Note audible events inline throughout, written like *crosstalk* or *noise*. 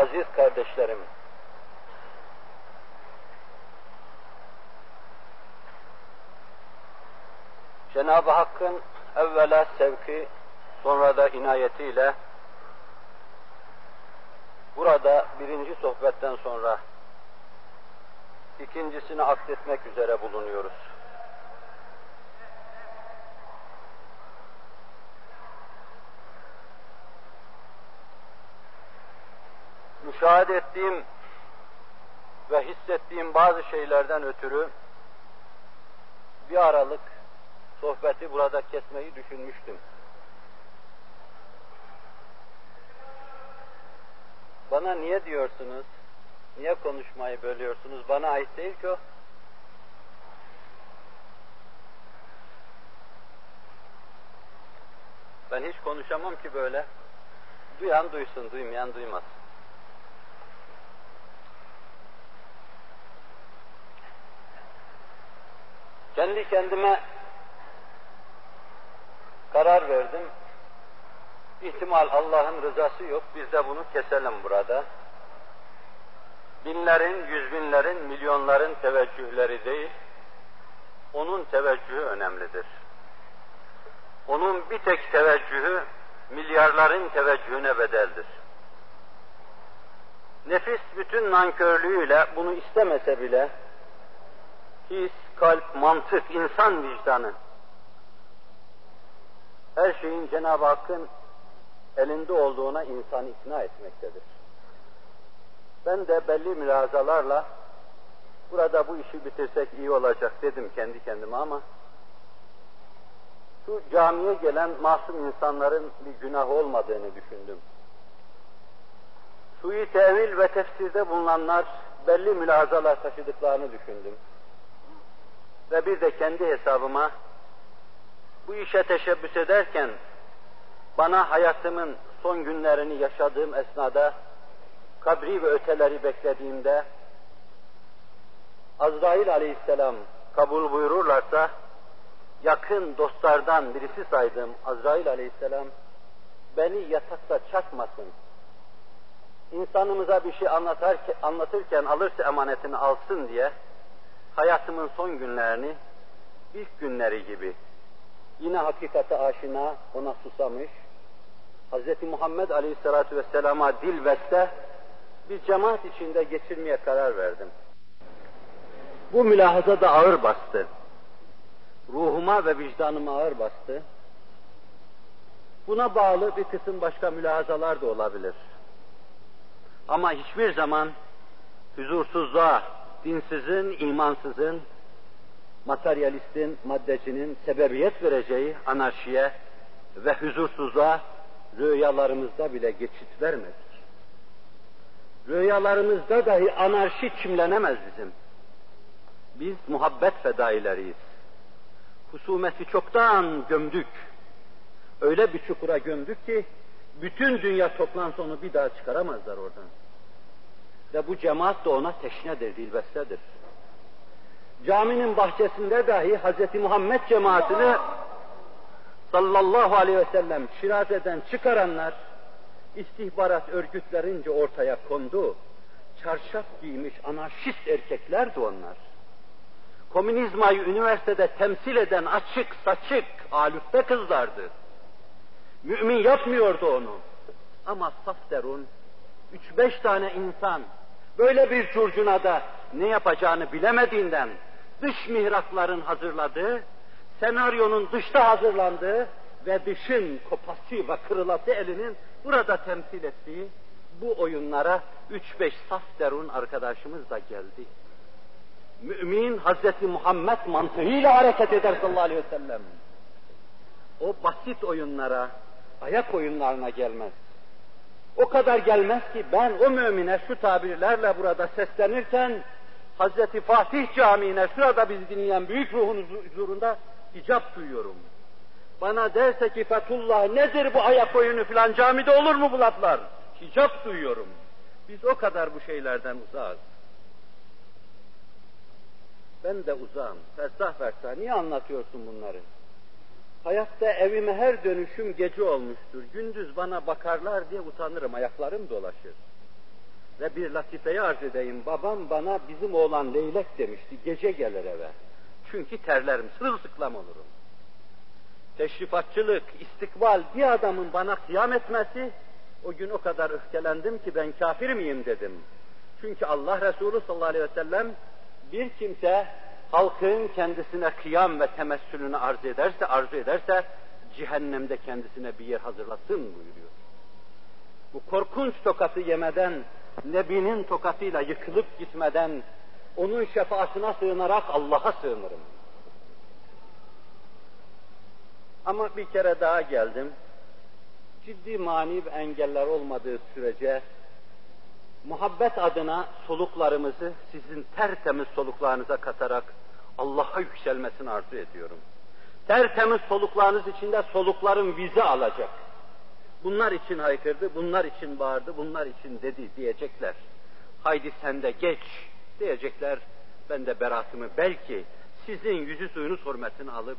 aziz kardeşlerim, Cenab-ı Hakk'ın evvela sevki, sonra da inayetiyle burada birinci sohbetten sonra ikincisini akletmek üzere bulunuyoruz. Müşahede ettiğim ve hissettiğim bazı şeylerden ötürü bir aralık sohbeti burada kesmeyi düşünmüştüm. Bana niye diyorsunuz? Niye konuşmayı bölüyorsunuz? Bana ait değil ki o. Ben hiç konuşamam ki böyle. Duyan duysun, duymayan duymaz. Kendi kendime karar verdim. İhtimal Allah'ın rızası yok, biz de bunu keselim burada. Binlerin, yüz binlerin, milyonların teveccühleri değil, onun teveccühü önemlidir. Onun bir tek teveccühü, milyarların teveccühüne bedeldir. Nefis bütün nankörlüğüyle bunu istemese bile, his, kalp, mantık, insan vicdanı, her şeyin Cenab-ı Hakk'ın elinde olduğuna insanı ikna etmektedir. Ben de belli mülazalarla burada bu işi bitirsek iyi olacak dedim kendi kendime ama şu camiye gelen masum insanların bir günah olmadığını düşündüm. Sui tevil ve tefsirde bulunanlar belli mülazalar taşıdıklarını düşündüm. Ve bir de kendi hesabıma bu işe teşebbüs ederken bana hayatımın son günlerini yaşadığım esnada kabri ve öteleri beklediğimde Azrail aleyhisselam kabul buyururlarsa yakın dostlardan birisi saydım Azrail aleyhisselam beni yatakta çakmasın. İnsanımıza bir şey anlatarken, anlatırken alırsa emanetini alsın diye hayatımın son günlerini ilk günleri gibi yine hakikate aşina ona susamış, Hz. Muhammed Aleyhisselatü Vesselam'a dil veste bir cemaat içinde geçirmeye karar verdim. Bu mülahaza da ağır bastı. Ruhuma ve vicdanıma ağır bastı. Buna bağlı bir kısım başka mülahazalar da olabilir. Ama hiçbir zaman huzursuzluğa, dinsizin, imansızın, materyalistin, maddecinin sebebiyet vereceği anarşiye ve huzursuzluğa rüyalarımızda bile geçit vermedik. Rüyalarımızda dahi anarşi çimlenemez bizim. Biz muhabbet fedaileriyiz. Husumeti çoktan gömdük. Öyle bir çukura gömdük ki bütün dünya toplansa onu bir daha çıkaramazlar oradan. Ve bu cemaat da ona teşnedir, dilbestedir. Caminin bahçesinde dahi Hz. Muhammed cemaatini sallallahu aleyhi ve sellem şirazeden çıkaranlar istihbarat örgütlerince ortaya kondu. Çarşaf giymiş anarşist erkeklerdi onlar. Komünizmayı üniversitede temsil eden açık saçık alüfte kızlardı. Mümin yapmıyordu onu. Ama saf derun, üç beş tane insan böyle bir curcunada ne yapacağını bilemediğinden dış mihrakların hazırladığı, senaryonun dışta hazırlandığı ve dışın kopası ve kırılası elinin burada temsil ettiği bu oyunlara üç beş saf derun arkadaşımız da geldi. Mümin Hazreti Muhammed mantığıyla hareket eder sallallahu aleyhi ve sellem. O basit oyunlara, ayak oyunlarına gelmez. O kadar gelmez ki ben o mümine şu tabirlerle burada seslenirken Hazreti Fatih Camii'ne şurada bizi dinleyen büyük ruhun huzurunda icap duyuyorum. Bana derse ki Fethullah nedir bu ayak oyunu filan camide olur mu bu laflar? Hicap duyuyorum. Biz o kadar bu şeylerden uzağız. Ben de uzağım. Fersah fersah. Niye anlatıyorsun bunları? Hayatta evime her dönüşüm gece olmuştur. Gündüz bana bakarlar diye utanırım. Ayaklarım dolaşır. Ve bir latifeyi arz edeyim. Babam bana bizim oğlan leylek demişti. Gece gelir eve. Çünkü terlerim, sırılsıklam olurum. Teşrifatçılık, istikbal, bir adamın bana kıyam etmesi, o gün o kadar öfkelendim ki ben kafir miyim dedim. Çünkü Allah Resulü sallallahu aleyhi ve sellem bir kimse halkın kendisine kıyam ve temessülünü arzu ederse, arzu ederse cehennemde kendisine bir yer hazırlasın buyuruyor. Bu korkunç tokatı yemeden, Nebi'nin tokatıyla yıkılıp gitmeden, onun şefaatine sığınarak Allah'a sığınırım. Ama bir kere daha geldim. Ciddi mani ve engeller olmadığı sürece muhabbet adına soluklarımızı sizin tertemiz soluklarınıza katarak Allah'a yükselmesini arzu ediyorum. Tertemiz soluklarınız içinde solukların vize alacak. Bunlar için haykırdı, bunlar için bağırdı, bunlar için dedi diyecekler. Haydi sen de geç diyecekler. Ben de beratımı belki sizin yüzü suyunuz hürmetini alıp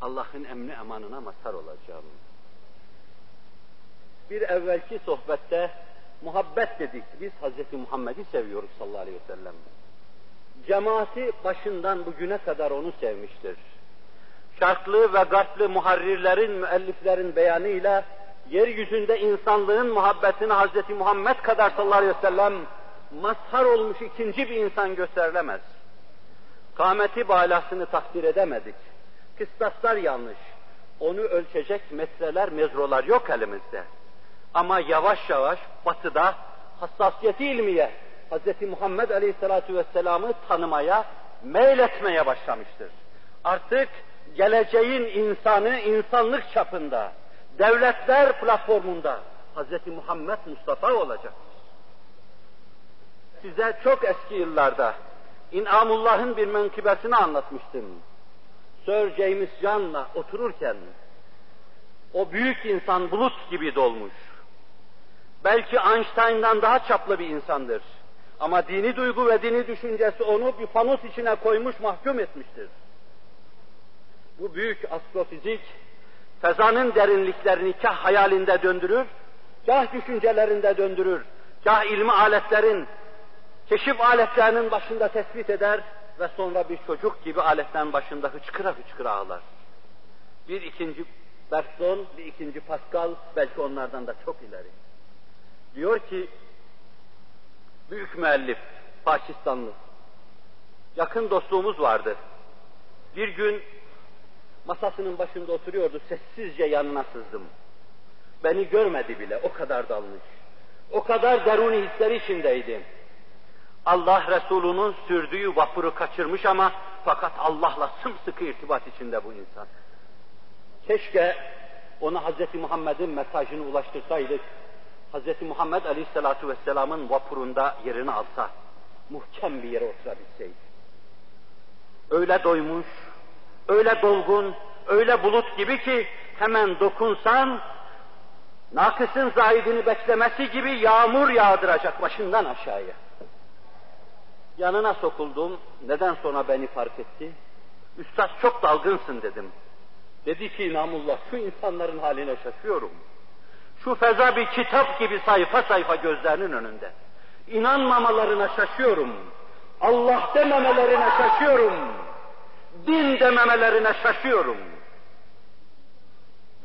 Allah'ın emni emanına mazhar olacağım. Bir evvelki sohbette muhabbet dedik. Biz Hz. Muhammed'i seviyoruz sallallahu aleyhi ve sellem. Cemaati başından bugüne kadar onu sevmiştir. Şarklı ve garplı muharrirlerin, müelliflerin beyanıyla yeryüzünde insanlığın muhabbetini Hz. Muhammed kadar sallallahu aleyhi ve sellem mazhar olmuş ikinci bir insan gösterilemez. Kâmeti balasını takdir edemedik. Kıstaslar yanlış. Onu ölçecek metreler, mezrolar yok elimizde. Ama yavaş yavaş batıda hassasiyeti ilmiye Hz. Muhammed Aleyhisselatü Vesselam'ı tanımaya, meyletmeye başlamıştır. Artık geleceğin insanı insanlık çapında, devletler platformunda Hz. Muhammed Mustafa olacak. Size çok eski yıllarda İn'amullah'ın bir menkıbesini anlatmıştım. Sir James John'la otururken o büyük insan bulut gibi dolmuş. Belki Einstein'dan daha çaplı bir insandır. Ama dini duygu ve dini düşüncesi onu bir fanus içine koymuş, mahkum etmiştir. Bu büyük astrofizik, fezanın derinliklerini kah hayalinde döndürür, kah düşüncelerinde döndürür, kah ilmi aletlerin, keşif aletlerinin başında tespit eder ve sonra bir çocuk gibi aletlerin başında hıçkıra hıçkıra ağlar. Bir ikinci Bergson, bir ikinci Pascal, belki onlardan da çok ileri. Diyor ki, büyük müellif, Pakistanlı, yakın dostluğumuz vardı. Bir gün masasının başında oturuyordu, sessizce yanına sızdım. Beni görmedi bile, o kadar dalmış. O kadar deruni hisleri içindeydi. Allah Resulü'nün sürdüğü vapuru kaçırmış ama fakat Allah'la sımsıkı irtibat içinde bu insan. Keşke ona Hz. Muhammed'in mesajını ulaştırsaydık, Hz. Muhammed Aleyhisselatü Vesselam'ın vapurunda yerini alsa, muhkem bir yere oturabilseydi. Öyle doymuş, öyle dolgun, öyle bulut gibi ki hemen dokunsan, nakısın zahidini beklemesi gibi yağmur yağdıracak başından aşağıya. Yanına sokuldum, neden sonra beni fark etti? Üstad çok dalgınsın dedim. Dedi ki namullah şu insanların haline şaşıyorum. Şu feza bir kitap gibi sayfa sayfa gözlerinin önünde. İnanmamalarına şaşıyorum. Allah dememelerine şaşıyorum. Din dememelerine şaşıyorum.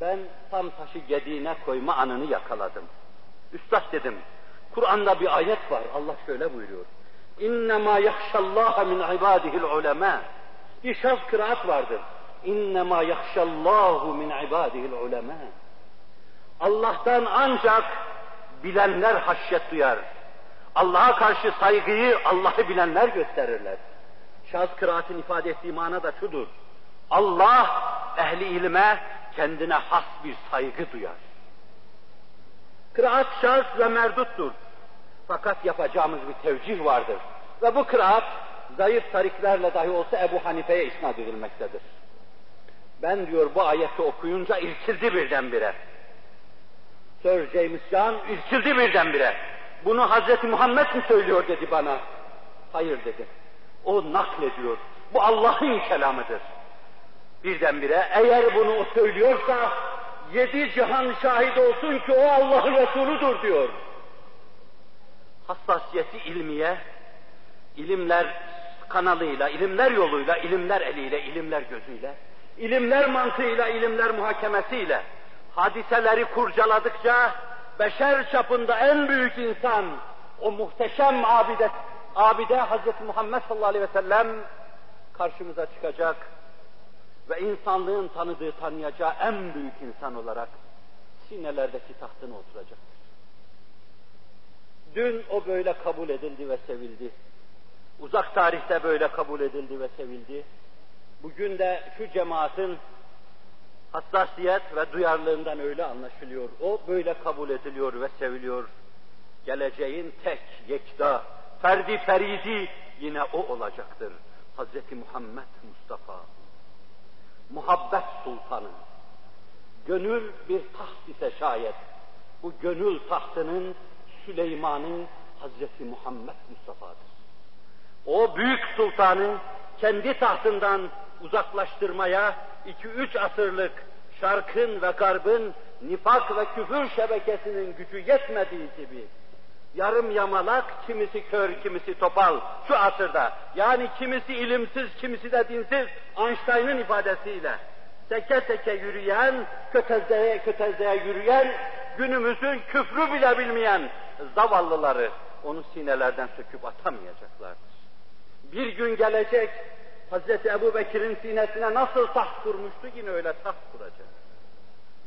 Ben tam taşı gediğine koyma anını yakaladım. Üstad dedim, Kur'an'da bir ayet var. Allah şöyle buyuruyor. İnnemâ yahşallâhe min ibâdihil ulemâ. Bir şaz kıraat vardır. İnnemâ yahşallâhu min ibâdihil ulemâ. Allah'tan ancak bilenler haşyet duyar. Allah'a karşı saygıyı Allah'ı bilenler gösterirler. Şaz kıraatin ifade ettiği mana da şudur. Allah ehli ilme kendine has bir saygı duyar. Kıraat şaz ve merduttur. Fakat yapacağımız bir tevcih vardır. Ve bu kıraat zayıf tariklerle dahi olsa Ebu Hanife'ye isnat edilmektedir. Ben diyor bu ayeti okuyunca irkildi birdenbire. Sir James John irkildi birdenbire. Bunu Hazreti Muhammed mi söylüyor dedi bana. Hayır dedi. O naklediyor. Bu Allah'ın kelamıdır. Birdenbire eğer bunu o söylüyorsa yedi cihan şahit olsun ki o Allah'ın Resuludur diyor. hassasiyeti ilmiye, ilimler kanalıyla, ilimler yoluyla, ilimler eliyle, ilimler gözüyle, ilimler mantığıyla, ilimler muhakemesiyle, hadiseleri kurcaladıkça beşer çapında en büyük insan, o muhteşem abide, abide Hz. Muhammed sallallahu aleyhi ve sellem karşımıza çıkacak ve insanlığın tanıdığı, tanıyacağı en büyük insan olarak sinelerdeki tahtına oturacaktır. Dün o böyle kabul edildi ve sevildi. Uzak tarihte böyle kabul edildi ve sevildi. Bugün de şu cemaatin hassasiyet ve duyarlılığından öyle anlaşılıyor. O böyle kabul ediliyor ve seviliyor. Geleceğin tek, yekta, ferdi feridi yine o olacaktır. Hz. Muhammed Mustafa. Muhabbet sultanı. Gönül bir taht ise şayet. Bu gönül tahtının Süleyman'ı Hz. Muhammed Mustafa'dır. O büyük sultanı kendi tahtından uzaklaştırmaya iki üç asırlık şarkın ve garbın nifak ve küfür şebekesinin gücü yetmediği gibi yarım yamalak, kimisi kör, kimisi topal şu asırda. Yani kimisi ilimsiz, kimisi de dinsiz Einstein'ın ifadesiyle seke seke yürüyen, kötezleye kötezleye yürüyen, günümüzün küfrü bile bilmeyen zavallıları onu sinelerden söküp atamayacaklardır. Bir gün gelecek, Hazreti Ebu Bekir'in sinesine nasıl taht kurmuştu yine öyle taht kuracak.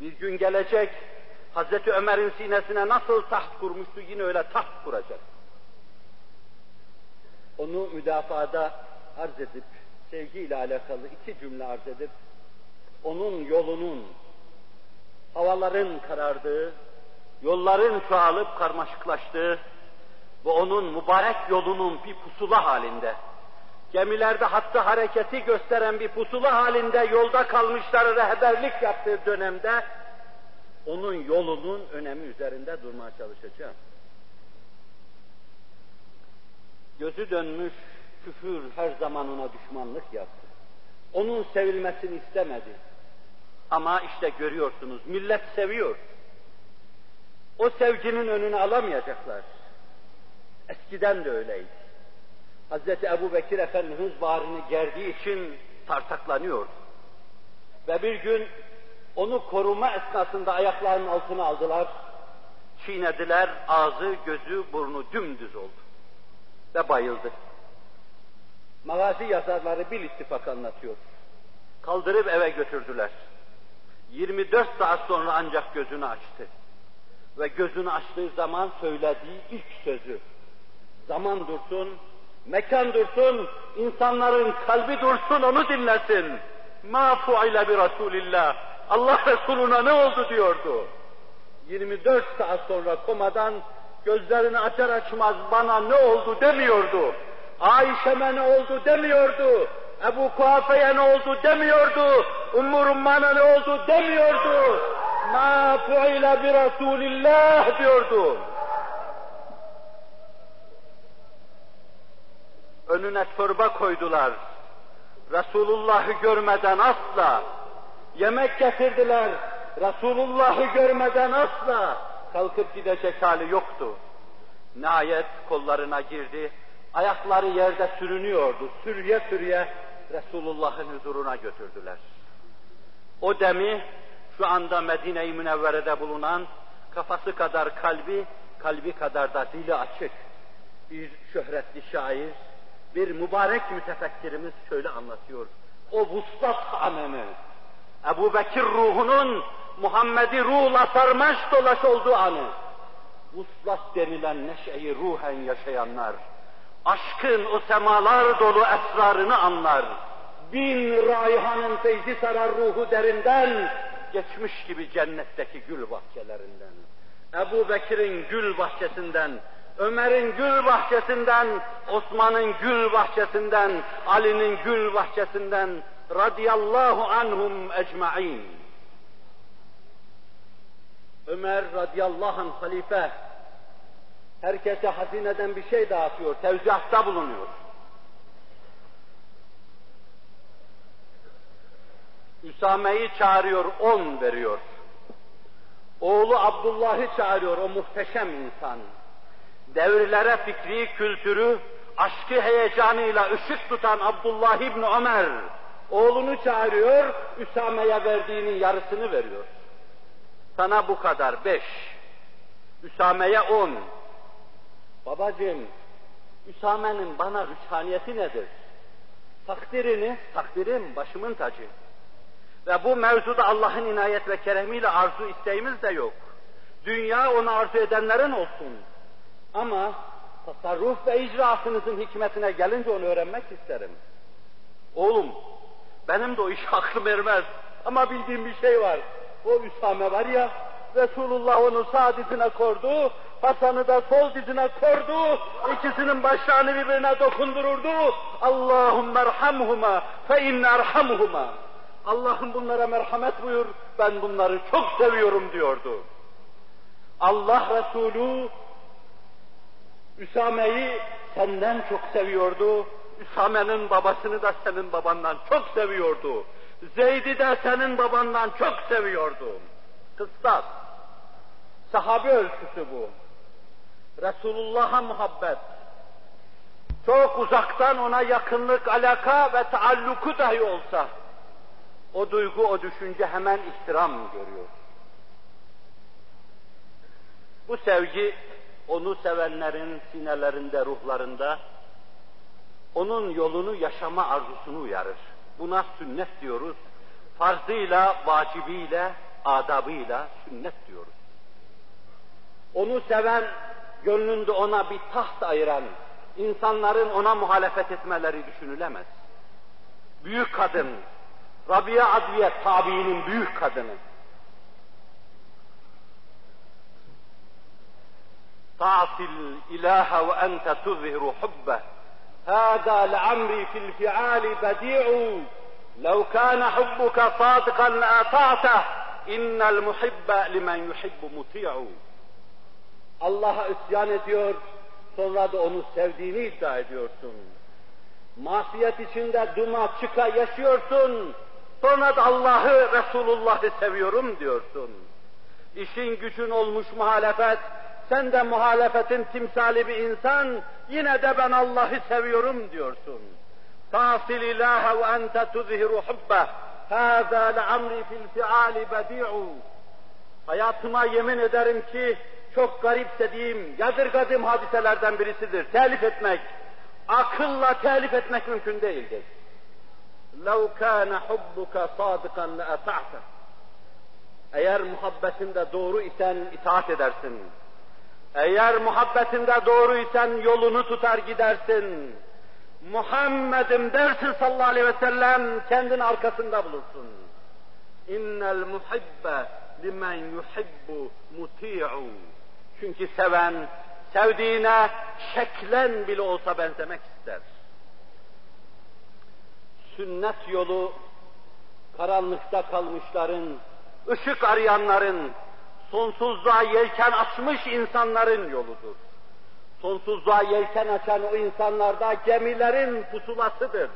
Bir gün gelecek, Hazreti Ömer'in sinesine nasıl taht kurmuştu yine öyle taht kuracak. Onu müdafaada arz edip, sevgiyle alakalı iki cümle arz edip, onun yolunun, havaların karardığı, yolların çoğalıp karmaşıklaştığı ve onun mübarek yolunun bir pusula halinde, gemilerde hatta hareketi gösteren bir pusula halinde yolda kalmışları rehberlik yaptığı dönemde onun yolunun önemi üzerinde durmaya çalışacağım. Gözü dönmüş küfür her zaman ona düşmanlık yaptı. Onun sevilmesini istemedi. Ama işte görüyorsunuz millet seviyor. O sevginin önünü alamayacaklar. Eskiden de öyleydi. Hazreti Ebu Bekir Efendimiz bağrını gerdiği için tartaklanıyordu. Ve bir gün onu koruma esnasında ayaklarının altına aldılar, çiğnediler, ağzı, gözü, burnu dümdüz oldu. Ve bayıldı. Magazi yazarları bir ittifak anlatıyor. Kaldırıp eve götürdüler. 24 saat sonra ancak gözünü açtı. Ve gözünü açtığı zaman söylediği ilk sözü, zaman dursun, mekan dursun, insanların kalbi dursun, onu dinlesin. Ma fuile bi Resulillah. Allah Resuluna ne oldu diyordu. 24 saat sonra komadan gözlerini açar açmaz bana ne oldu demiyordu. Ayşe'me ne oldu demiyordu. Ebu Kuhafe'ye ne oldu demiyordu. Ümmü Rumman'a ne oldu demiyordu. Ma fuile bi Resulillah diyordu. Önüne çorba koydular. Resulullah'ı görmeden asla. Yemek getirdiler. Resulullah'ı görmeden asla. Kalkıp gidecek hali yoktu. Nihayet kollarına girdi. Ayakları yerde sürünüyordu. Sürüye sürüye Resulullah'ın huzuruna götürdüler. O demi şu anda Medine-i Münevvere'de bulunan kafası kadar kalbi, kalbi kadar da dili açık bir şöhretli şair, bir mübarek mütefekkirimiz şöyle anlatıyor. O vuslat anını, Ebu Bekir ruhunun Muhammed'i ruhla sarmaş dolaş olduğu anı, vuslat denilen neşeyi ruhen yaşayanlar, aşkın o semalar dolu esrarını anlar. Bin raihanın feyzi sarar ruhu derinden, geçmiş gibi cennetteki gül bahçelerinden. Ebu Bekir'in gül bahçesinden, Ömer'in gül bahçesinden, Osman'ın gül bahçesinden, Ali'nin gül bahçesinden radıyallahu anhum ecmain. Ömer radıyallahu anh halife herkese hazineden bir şey dağıtıyor, tevzihatta bulunuyor. Üsame'yi çağırıyor, on veriyor. Oğlu Abdullah'ı çağırıyor, o muhteşem insan devirlere fikri, kültürü, aşkı heyecanıyla ışık tutan Abdullah İbni Ömer, oğlunu çağırıyor, Üsame'ye verdiğinin yarısını veriyor. Sana bu kadar, beş. Üsame'ye on. Babacığım, Üsame'nin bana rüçhaniyeti nedir? Takdirini, takdirim başımın tacı. Ve bu mevzuda Allah'ın inayet ve keremiyle arzu isteğimiz de yok. Dünya onu arzu edenlerin olsun. Ama tasarruf ve icraatınızın hikmetine gelince onu öğrenmek isterim. Oğlum, benim de o iş *laughs* aklım ermez. Ama bildiğim bir şey var. O Üsame var ya, Resulullah onu sağ dizine kordu, Hasan'ı da sol dizine kordu, ikisinin başlarını birbirine dokundururdu. Allahümme erhamhuma fe inne erhamhuma. Allah'ım bunlara merhamet buyur, ben bunları çok seviyorum diyordu. Allah Resulü Üsame'yi senden çok seviyordu. Üsame'nin babasını da senin babandan çok seviyordu. Zeyd'i de senin babandan çok seviyordu. Kıstas. Sahabe ölçüsü bu. Resulullah'a muhabbet. Çok uzaktan ona yakınlık, alaka ve taalluku dahi olsa, o duygu, o düşünce hemen ihtiram görüyor. Bu sevgi, onu sevenlerin sinelerinde, ruhlarında, onun yolunu yaşama arzusunu uyarır. Buna sünnet diyoruz. Farzıyla, vacibiyle, adabıyla sünnet diyoruz. Onu seven, gönlünde ona bir taht ayıran, insanların ona muhalefet etmeleri düşünülemez. Büyük kadın, Rabia Adviye tabiinin büyük kadını. تعصي الإله وأنت تظهر حبه هذا لعمري في الفعال بديع لو كان حبك صادقا لأطعته إن المحب لمن يحب مطيع Allah'a isyan ediyor, sonra da onu sevdiğini iddia ediyorsun. Masiyet içinde duma çıka yaşıyorsun, sonra da Allah'ı, Resulullah'ı seviyorum diyorsun. İşin gücün olmuş muhalefet, sen de muhalefetin timsali bir insan, yine de ben Allah'ı seviyorum diyorsun. Tasil ilahe ve ente tuzhiru hubbe. Hâzâ le'amri fil fi'âli bedi'u. Hayatıma yemin ederim ki çok garipsediğim, yadırgadığım hadiselerden birisidir. Telif etmek, akılla telif etmek mümkün değildir. لَوْ كَانَ حُبُّكَ صَادِقًا لَأَطَعْتَ Eğer muhabbetinde doğru isen itaat edersin. Eğer muhabbetinde doğruysan yolunu tutar gidersin. Muhammed'im dersin sallallahu aleyhi ve sellem kendin arkasında bulursun. İnnel muhibbe limen yuhibbu muti'u. Çünkü seven sevdiğine şeklen bile olsa benzemek ister. Sünnet yolu karanlıkta kalmışların, ışık arayanların, sonsuzluğa yelken açmış insanların yoludur. Sonsuzluğa yelken açan o insanlarda gemilerin pusulasıdır.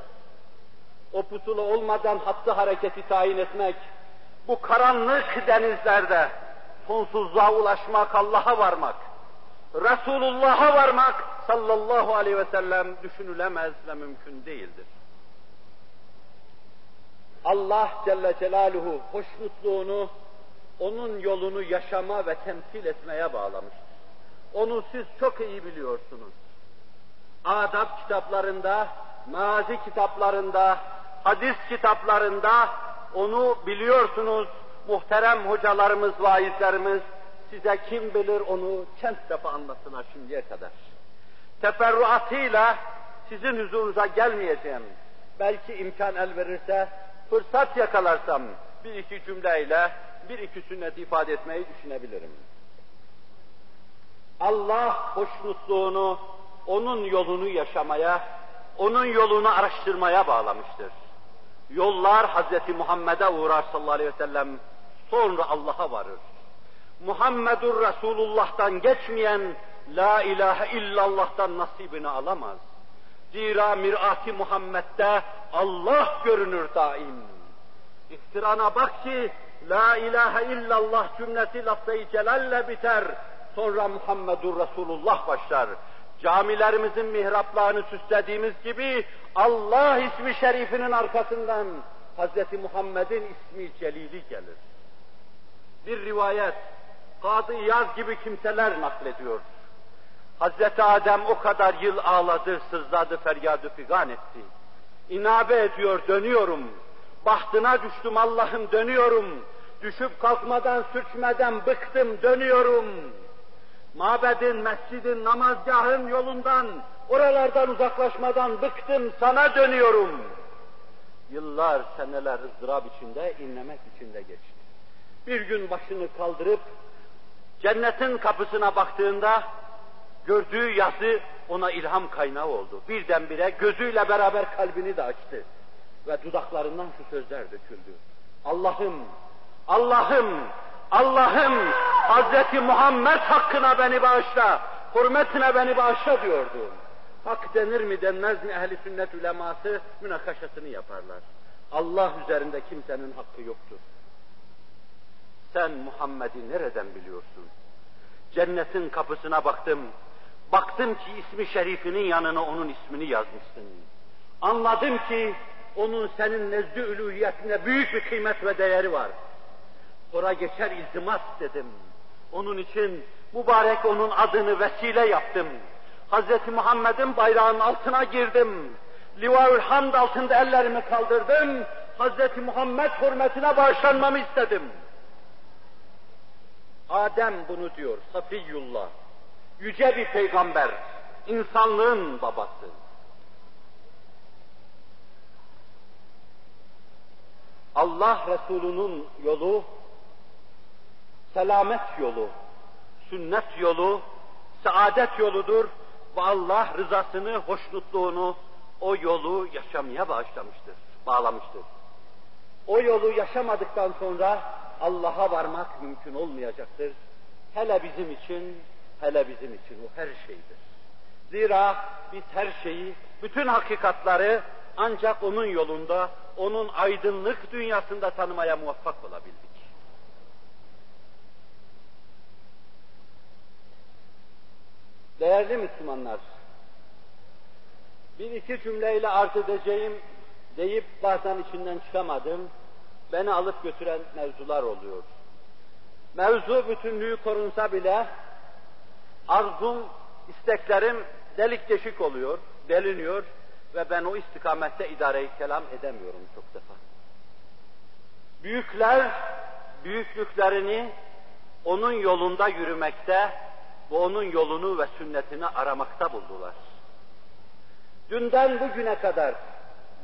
O pusula olmadan hattı hareketi tayin etmek, bu karanlık denizlerde sonsuzluğa ulaşmak, Allah'a varmak, Resulullah'a varmak sallallahu aleyhi ve sellem düşünülemez ve mümkün değildir. Allah Celle Celaluhu hoşnutluğunu onun yolunu yaşama ve temsil etmeye bağlamıştır. Onu siz çok iyi biliyorsunuz. Adab kitaplarında, mazi kitaplarında, hadis kitaplarında onu biliyorsunuz. Muhterem hocalarımız, vaizlerimiz size kim bilir onu kent defa anlattılar şimdiye kadar. Teferruatıyla sizin huzurunuza gelmeyeceğim. Belki imkan el verirse, fırsat yakalarsam bir iki cümleyle bir iki sünnet ifade etmeyi düşünebilirim. Allah hoşnutluğunu, onun yolunu yaşamaya, onun yolunu araştırmaya bağlamıştır. Yollar Hz. Muhammed'e uğrar sallallahu aleyhi ve sellem, sonra Allah'a varır. Muhammedur Resulullah'tan geçmeyen, La ilahe illallah'tan nasibini alamaz. Zira mir'ati Muhammed'de Allah görünür daim. İhtirana bak ki La ilahe illallah cümlesi lafzayı celalle biter. sonra Muhammedur Resulullah başlar. Camilerimizin mihraplarını süslediğimiz gibi Allah ismi şerifinin arkasından Hz. Muhammed'in ismi celili gelir. Bir rivayet, Kadı Yaz gibi kimseler naklediyor. Hazreti Adem o kadar yıl ağladı, sızladı, feryadı figan etti. İnabe ediyor, dönüyorum. Bahtına düştüm Allah'ım, dönüyorum. Düşüp kalkmadan, sürçmeden bıktım, dönüyorum. Mabedin, mescidin, namazgahın yolundan, oralardan uzaklaşmadan bıktım, sana dönüyorum. Yıllar, seneler ızdırap içinde, inlemek içinde geçti. Bir gün başını kaldırıp, cennetin kapısına baktığında, gördüğü yazı ona ilham kaynağı oldu. Birdenbire gözüyle beraber kalbini de açtı. Ve dudaklarından şu sözler döküldü. Allah'ım, Allah'ım, Allah'ım Hazreti Muhammed hakkına beni bağışla, hürmetine beni bağışla diyordu. Hak denir mi denmez mi ehli sünnet uleması münakaşasını yaparlar. Allah üzerinde kimsenin hakkı yoktur. Sen Muhammed'i nereden biliyorsun? Cennetin kapısına baktım, baktım ki ismi şerifinin yanına onun ismini yazmışsın. Anladım ki onun senin üluhiyetine büyük bir kıymet ve değeri var. Sonra geçer iltimas dedim. Onun için mübarek onun adını vesile yaptım. Hz. Muhammed'in bayrağının altına girdim. Livaül Hamd altında ellerimi kaldırdım. Hz. Muhammed hürmetine bağışlanmamı istedim. Adem bunu diyor, Safiyullah. Yüce bir peygamber, insanlığın babası. Allah Resulü'nün yolu, selamet yolu, sünnet yolu, saadet yoludur ve Allah rızasını, hoşnutluğunu o yolu yaşamaya bağışlamıştır, bağlamıştır. O yolu yaşamadıktan sonra Allah'a varmak mümkün olmayacaktır. Hele bizim için, hele bizim için o her şeydir. Zira biz her şeyi, bütün hakikatları ancak onun yolunda, onun aydınlık dünyasında tanımaya muvaffak olabildik. Değerli Müslümanlar, bir iki cümleyle arz edeceğim deyip bazen içinden çıkamadım, beni alıp götüren mevzular oluyor. Mevzu bütünlüğü korunsa bile arzum, isteklerim delik deşik oluyor, deliniyor ve ben o istikamette idare kelam edemiyorum çok defa. Büyükler büyüklüklerini onun yolunda yürümekte ve onun yolunu ve sünnetini aramakta buldular. Dünden bugüne kadar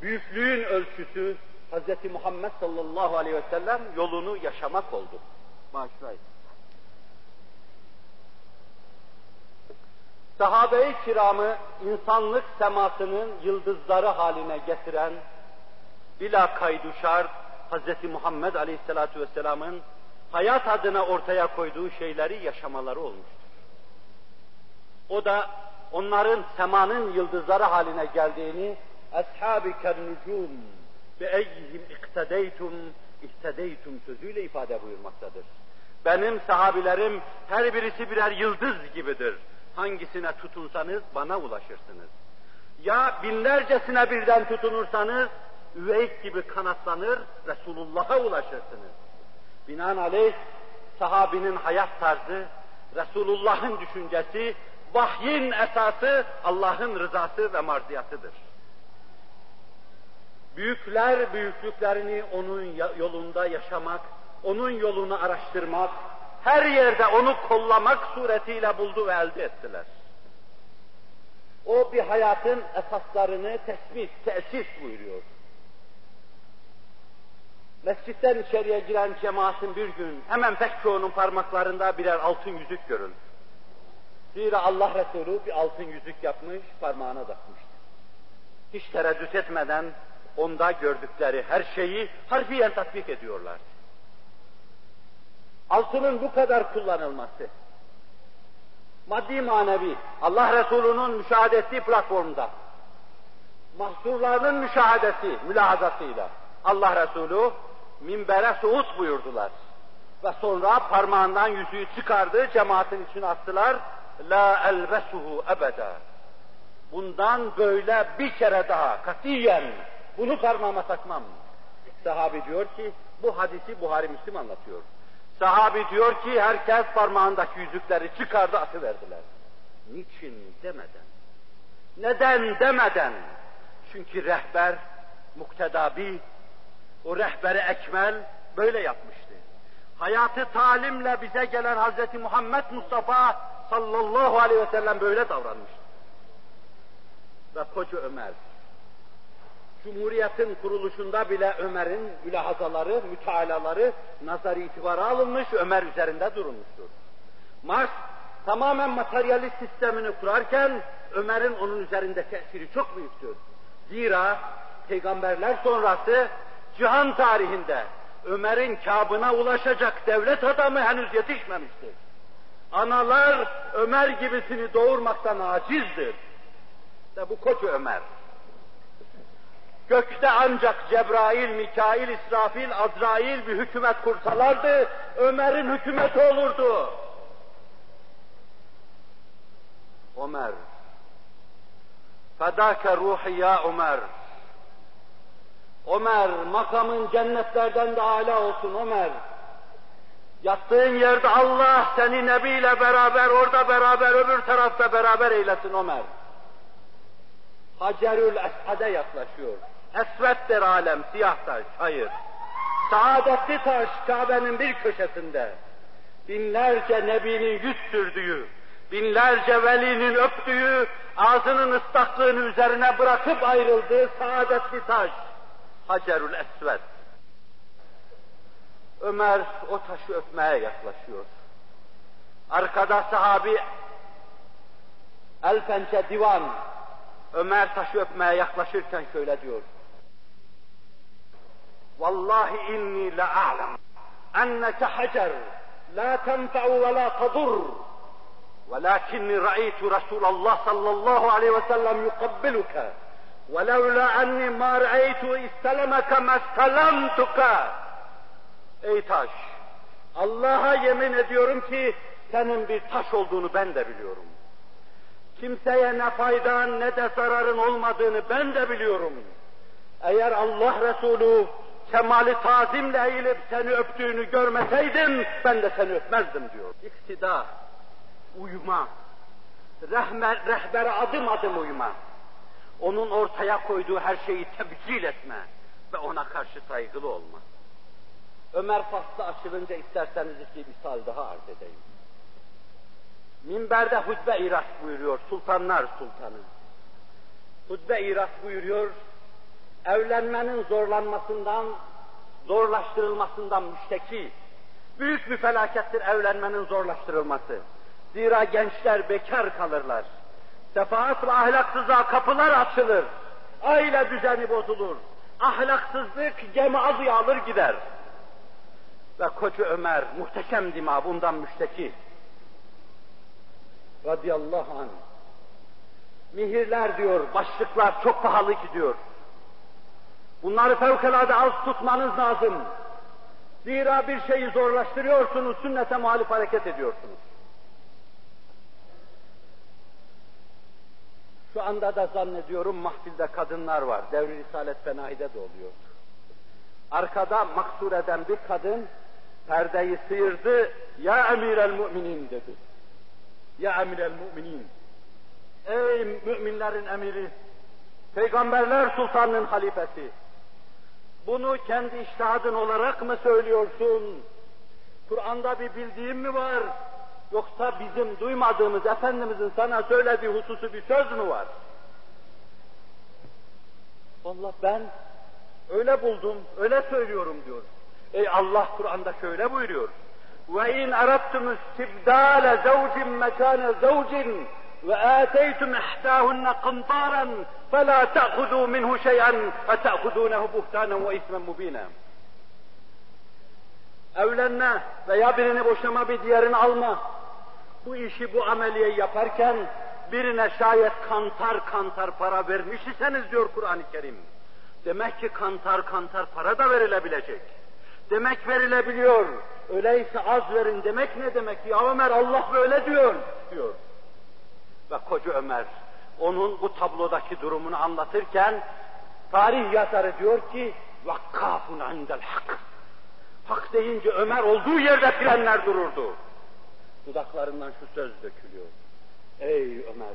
büyüklüğün ölçüsü Hz. Muhammed sallallahu aleyhi ve sellem yolunu yaşamak oldu. Bağışlayın. Sahabe-i kiramı insanlık semasının yıldızları haline getiren, bila kaydu şart, Hz. Muhammed Aleyhisselatü Vesselam'ın hayat adına ortaya koyduğu şeyleri yaşamaları olmuştur. O da onların semanın yıldızları haline geldiğini ashab-ı kernucum be eyyihim iktedeytum ihtedeytum sözüyle ifade buyurmaktadır. Benim sahabilerim her birisi birer yıldız gibidir. Hangisine tutunsanız bana ulaşırsınız. Ya binlercesine birden tutunursanız üveyk gibi kanatlanır Resulullah'a ulaşırsınız. Binaenaleyh sahabinin hayat tarzı, Resulullah'ın düşüncesi, vahyin esası Allah'ın rızası ve marziyatıdır. Büyükler büyüklüklerini onun yolunda yaşamak, onun yolunu araştırmak, her yerde onu kollamak suretiyle buldu ve elde ettiler. O bir hayatın esaslarını tespit, tesis buyuruyor. Mescitten içeriye giren cemaatin bir gün hemen pek çoğunun parmaklarında birer altın yüzük görüldü. Zira Allah Resulü bir altın yüzük yapmış, parmağına takmıştı. Hiç tereddüt etmeden onda gördükleri her şeyi harfiyen tatbik ediyorlar. Altının bu kadar kullanılması, maddi manevi, Allah Resulü'nün müşahede ettiği platformda, mahsurlarının müşahadesi, mülahazasıyla Allah Resulü minbere suud buyurdular. Ve sonra parmağından yüzüğü çıkardı, cemaatin içine attılar. La elbesuhu ebeda. Bundan böyle bir kere daha katiyen bunu parmağıma takmam. Sahabi diyor ki, bu hadisi Buhari Müslim anlatıyor. Sahabi diyor ki herkes parmağındaki yüzükleri çıkardı atıverdiler. Niçin demeden, neden demeden, çünkü rehber, muktedabi, o rehberi ekmel böyle yapmıştı. Hayatı talimle bize gelen Hz. Muhammed Mustafa sallallahu aleyhi ve sellem böyle davranmıştı. Ve koca Ömer, Cumhuriyetin kuruluşunda bile Ömer'in mülahazaları, mütealaları nazar itibara alınmış, Ömer üzerinde durulmuştur. Marx tamamen materyalist sistemini kurarken Ömer'in onun üzerinde tesiri çok büyüktür. Zira peygamberler sonrası cihan tarihinde Ömer'in kabına ulaşacak devlet adamı henüz yetişmemiştir. Analar Ömer gibisini doğurmaktan acizdir. İşte bu koca Ömer. Gökte ancak Cebrail, Mikail, İsrafil, Azrail bir hükümet kursalardı, Ömer'in hükümeti olurdu. Ömer. Fedâke ruhi ya Ömer. Ömer, makamın cennetlerden de âlâ olsun Ömer. Yattığın yerde Allah seni Nebi ile beraber, orada beraber, öbür tarafta beraber eylesin Ömer. Hacerül Esad'e yaklaşıyor. Esvettir alem, siyah taş, hayır. Saadetli taş Kabe'nin bir köşesinde. Binlerce Nebi'nin yüz sürdüğü, binlerce velinin öptüğü, ağzının ıslaklığını üzerine bırakıp ayrıldığı saadetli taş. Hacerül Esved. Ömer o taşı öpmeye yaklaşıyor. Arkada sahabi El Pençe Divan Ömer taşı öpmeye yaklaşırken şöyle diyor. Vallahi inni la a'lem enneke hacer la tenfa'u ve la tadur ولكني رأيت رسول الله صلى الله عليه وسلم يقبلك ولولا أني ما رأيت استلمك ما استلمتك Ey taş! Allah'a yemin ediyorum ki senin bir taş olduğunu ben de biliyorum. Kimseye ne faydan ne de zararın olmadığını ben de biliyorum. Eğer Allah Resulü kemali tazimle eğilip seni öptüğünü görmeseydim ben de seni öpmezdim diyor. İktida, uyuma, rehber, rehbere adım adım uyuma. Onun ortaya koyduğu her şeyi tebcil etme ve ona karşı saygılı olma. Ömer faslı açılınca isterseniz iki misal daha arz edeyim. Minberde hutbe iras buyuruyor Sultanlar Sultanı. Hutbe iras buyuruyor, evlenmenin zorlanmasından, zorlaştırılmasından müşteki. Büyük bir felakettir evlenmenin zorlaştırılması. Zira gençler bekar kalırlar. Sefaat ve ahlaksızlığa kapılar açılır. Aile düzeni bozulur. Ahlaksızlık gemi azı alır gider. Ve koca Ömer muhteşem dima bundan müşteki. Radıyallahu anh. Mihirler diyor, başlıklar çok pahalı gidiyor. Bunları fevkalade az tutmanız lazım. Zira bir şeyi zorlaştırıyorsunuz, sünnete muhalif hareket ediyorsunuz. Şu anda da zannediyorum mahfilde kadınlar var. Devri Risalet Fenahi'de de oluyor. Arkada maksur eden bir kadın perdeyi sıyırdı, ya emir el müminin dedi. Ya emir el müminin. Ey müminlerin emiri, peygamberler sultanının halifesi, bunu kendi iştihadın olarak mı söylüyorsun? Kur'an'da bir bildiğin mi var? Yoksa bizim duymadığımız Efendimizin sana söylediği hususu bir söz mü var? Allah ben öyle buldum, öyle söylüyorum diyor. Ey Allah Kur'an'da şöyle buyuruyor. Ve in aradtum istibdale zevcin mekane zevcin ihtahunne qıntaran fela ta'khudû minhu şey'en ve ta'khudûnehu buhtanen ve ismen mubînen. Evlenme veya birini boşama bir diğerini alma. Bu işi, bu ameliyeyi yaparken birine şayet kantar kantar para vermiş iseniz diyor Kur'an-ı Kerim. Demek ki kantar kantar para da verilebilecek. demek verilebiliyor. Öyleyse az verin demek ne demek? Ya Ömer Allah böyle diyor, diyor. Ve koca Ömer onun bu tablodaki durumunu anlatırken tarih yazarı diyor ki vakkafun indel hak. Hak deyince Ömer olduğu yerde frenler dururdu. Dudaklarından şu söz dökülüyor. Ey Ömer,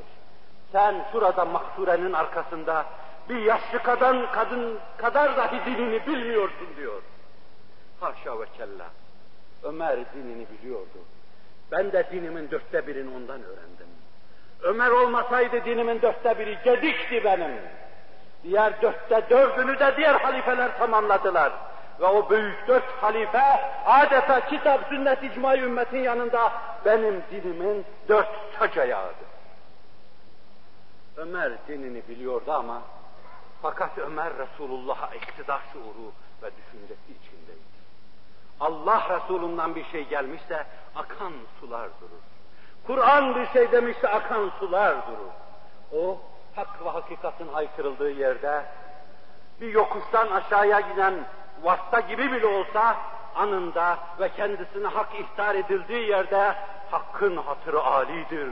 sen şurada mahsurenin arkasında bir yaşlı kadın, kadın kadar dahi dinini bilmiyorsun diyor. Haşa ve kella. Ömer dinini biliyordu. Ben de dinimin dörtte birini ondan öğrendim. Ömer olmasaydı dinimin dörtte biri gedikti benim. Diğer dörtte dördünü de diğer halifeler tamamladılar. Ve o büyük dört halife adeta kitap, sünnet, icma ümmetin yanında benim dinimin dört taç ayağıdır. Ömer dinini biliyordu ama fakat Ömer Resulullah'a iktidar şuuru ve düşüncesi içindeydi. Allah Resulü'nden bir şey gelmişse akan sular durur. Kur'an bir şey demişse akan sular durur. O hak ve hakikatin haykırıldığı yerde bir yokuştan aşağıya giden vasıta gibi bile olsa anında ve kendisine hak ihtar edildiği yerde hakkın hatırı alidir.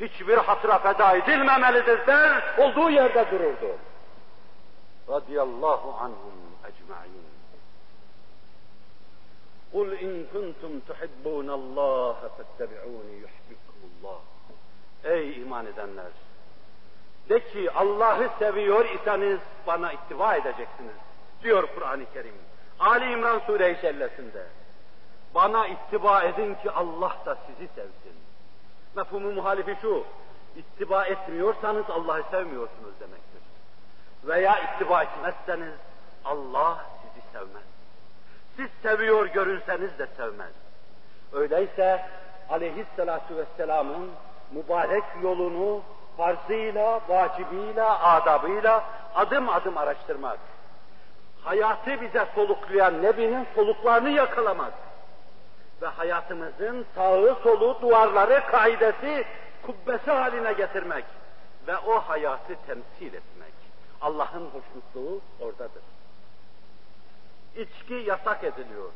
Hiçbir hatıra feda edilmemelidir der, olduğu yerde dururdu. Radiyallahu anhum ecma'in. قل إن كنتم تحبون الله فاتبعوني يحببكم الله. Ey iman edenler! De ki Allah'ı seviyor iseniz bana ittiba edeceksiniz. Diyor Kur'an-ı Kerim. Ali İmran Sure-i Şellesinde. Bana ittiba edin ki Allah da sizi sevsin. Mefhumu muhalifi şu. İttiba etmiyorsanız Allah'ı sevmiyorsunuz demektir. Veya ittiba etmezseniz Allah sizi sevmez. Siz seviyor görünseniz de sevmez. Öyleyse aleyhissalatu vesselamın mübarek yolunu farzıyla, vacibiyle, adabıyla adım adım araştırmak. Hayatı bize soluklayan Nebi'nin soluklarını yakalamak. Ve hayatımızın sağı solu, duvarları, kaidesi, kubbesi haline getirmek. Ve o hayatı temsil etmek. Allah'ın hoşnutluğu oradadır. İçki yasak ediliyor.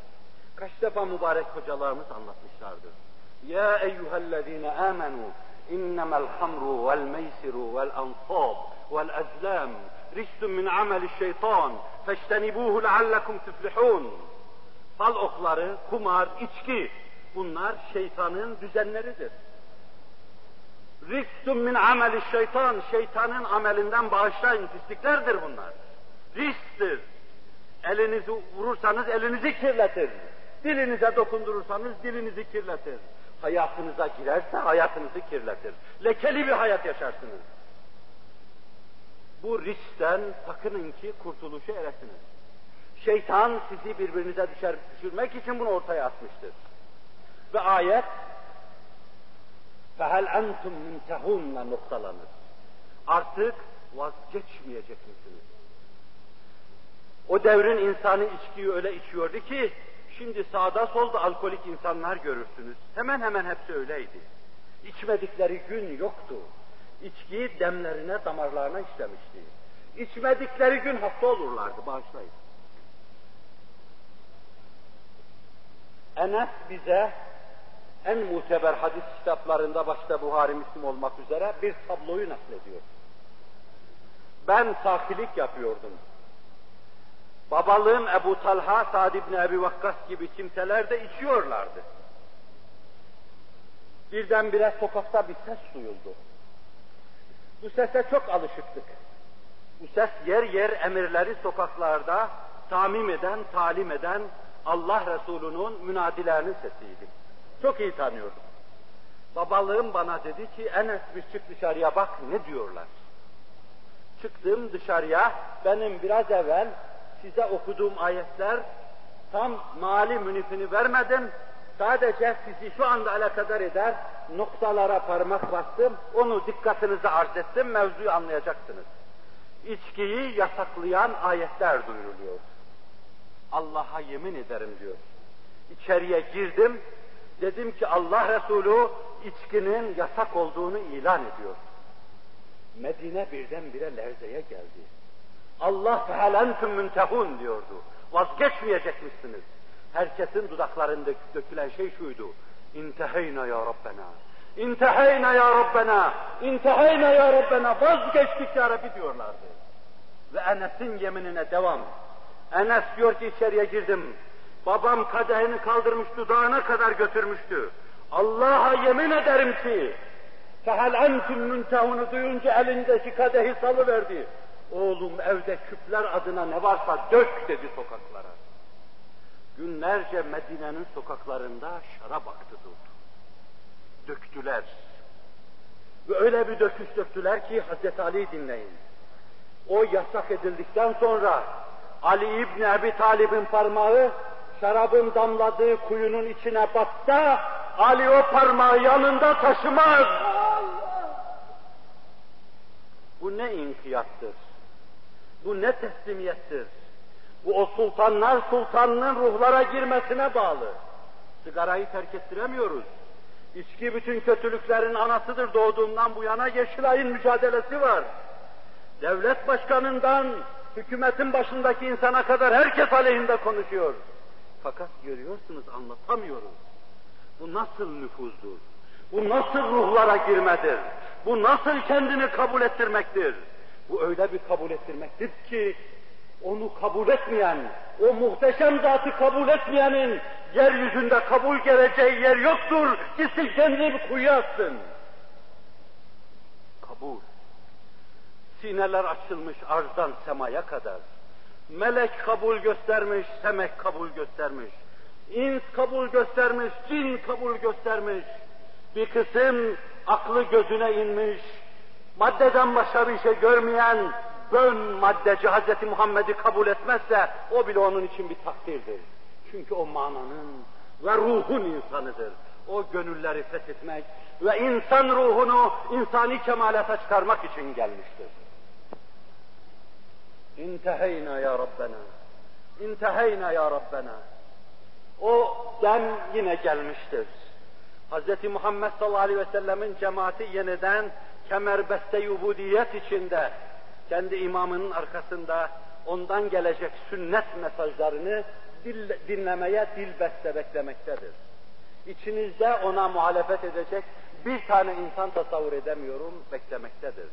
Kaç defa mübarek hocalarımız anlatmışlardır. Amenu innemel hamru vel meysiru vel ansab vel azlam ricsün min ameli şeytan feştenibuhu leallekum tuflihun. Fal okları, kumar, içki bunlar şeytanın düzenleridir. Ricsün min ameli şeytan, şeytanın amelinden bağışlayın pisliklerdir bunlar. Risktir. Elinizi vurursanız elinizi kirletir. Dilinize dokundurursanız dilinizi kirletir Hayatınıza girerse hayatınızı kirletir. Lekeli bir hayat yaşarsınız. Bu riskten sakının ki kurtuluşu eresiniz. Şeytan sizi birbirinize düşer, düşürmek için bunu ortaya atmıştır. Ve ayet فَهَلْ اَنْتُمْ مُنْتَهُونَ noktalanır. Artık vazgeçmeyecek misiniz? O devrin insanı içkiyi öyle içiyordu ki, şimdi sağda solda alkolik insanlar görürsünüz. Hemen hemen hepsi öyleydi. İçmedikleri gün yoktu. İçkiyi demlerine, damarlarına işlemişti. İçmedikleri gün hasta olurlardı, bağışlayın. Enes bize en muteber hadis kitaplarında başta Buhari Müslim olmak üzere bir tabloyu naklediyor. Ben sakilik yapıyordum. Babalığım Ebu Talha, Sa'd ibn Ebi Vakkas gibi kimseler de içiyorlardı. Birdenbire sokakta bir ses duyuldu. Bu sese çok alışıktık. Bu ses yer yer emirleri sokaklarda tamim eden, talim eden Allah Resulü'nün münadilerinin sesiydi. Çok iyi tanıyordum. Babalığım bana dedi ki Enes bir çık dışarıya bak ne diyorlar. Çıktım dışarıya benim biraz evvel size okuduğum ayetler tam mali münifini vermedim. Sadece sizi şu anda alakadar eder, noktalara parmak bastım, onu dikkatinize arz ettim, mevzuyu anlayacaksınız. İçkiyi yasaklayan ayetler duyuruluyor. Allah'a yemin ederim diyor. İçeriye girdim, dedim ki Allah Resulü içkinin yasak olduğunu ilan ediyor. Medine birdenbire lerzeye geldi. Allah fehelentum müntehun diyordu. Vazgeçmeyecek misiniz? Herkesin dudaklarında dökülen şey şuydu. İnteheyna ya Rabbena. İnteheyna ya Rabbena. İnteheyna ya Rabbena. Vazgeçtik ya Rabbi diyorlardı. Ve Enes'in yeminine devam. Enes diyor ki içeriye girdim. Babam kadehini kaldırmış dudağına kadar götürmüştü. Allah'a yemin ederim ki fehel entum müntehunu duyunca elindeki kadehi salıverdi. Oğlum evde küpler adına ne varsa dök dedi sokaklara. Günlerce Medine'nin sokaklarında şarap aktı durdu. Döktüler. Ve öyle bir döküş döktüler ki Hazreti Ali dinleyin. O yasak edildikten sonra Ali İbni Ebi Talib'in parmağı şarabın damladığı kuyunun içine batsa Ali o parmağı yanında taşımaz. Bu ne inkiyattır? Bu ne teslimiyettir? Bu o sultanlar sultanının ruhlara girmesine bağlı. Sigarayı terk ettiremiyoruz. İçki bütün kötülüklerin anasıdır doğduğundan bu yana Yeşilay'ın mücadelesi var. Devlet başkanından hükümetin başındaki insana kadar herkes aleyhinde konuşuyor. Fakat görüyorsunuz anlatamıyoruz. Bu nasıl nüfuzdur? Bu nasıl ruhlara girmedir? Bu nasıl kendini kabul ettirmektir? Bu öyle bir kabul ettirmektir ki onu kabul etmeyen, o muhteşem zatı kabul etmeyenin yeryüzünde kabul geleceği yer yoktur. Gitsin kendini bir kuyuya atsın. Kabul. Sineler açılmış arzdan semaya kadar. Melek kabul göstermiş, semek kabul göstermiş. İns kabul göstermiş, cin kabul göstermiş. Bir kısım aklı gözüne inmiş, maddeden başka bir şey görmeyen bön maddeci Hz. Muhammed'i kabul etmezse o bile onun için bir takdirdir. Çünkü o mananın ve ruhun insanıdır. O gönülleri fethetmek ve insan ruhunu insani kemalata çıkarmak için gelmiştir. İnteheyna ya Rabbena. İnteheyna ya Rabbena. O dem yine gelmiştir. Hz. Muhammed sallallahu aleyhi ve sellemin cemaati yeniden kemerbeste yubudiyet içinde kendi imamının arkasında ondan gelecek sünnet mesajlarını dil, dinlemeye dilbeste beklemektedir. İçinizde ona muhalefet edecek bir tane insan tasavvur edemiyorum, beklemektedir.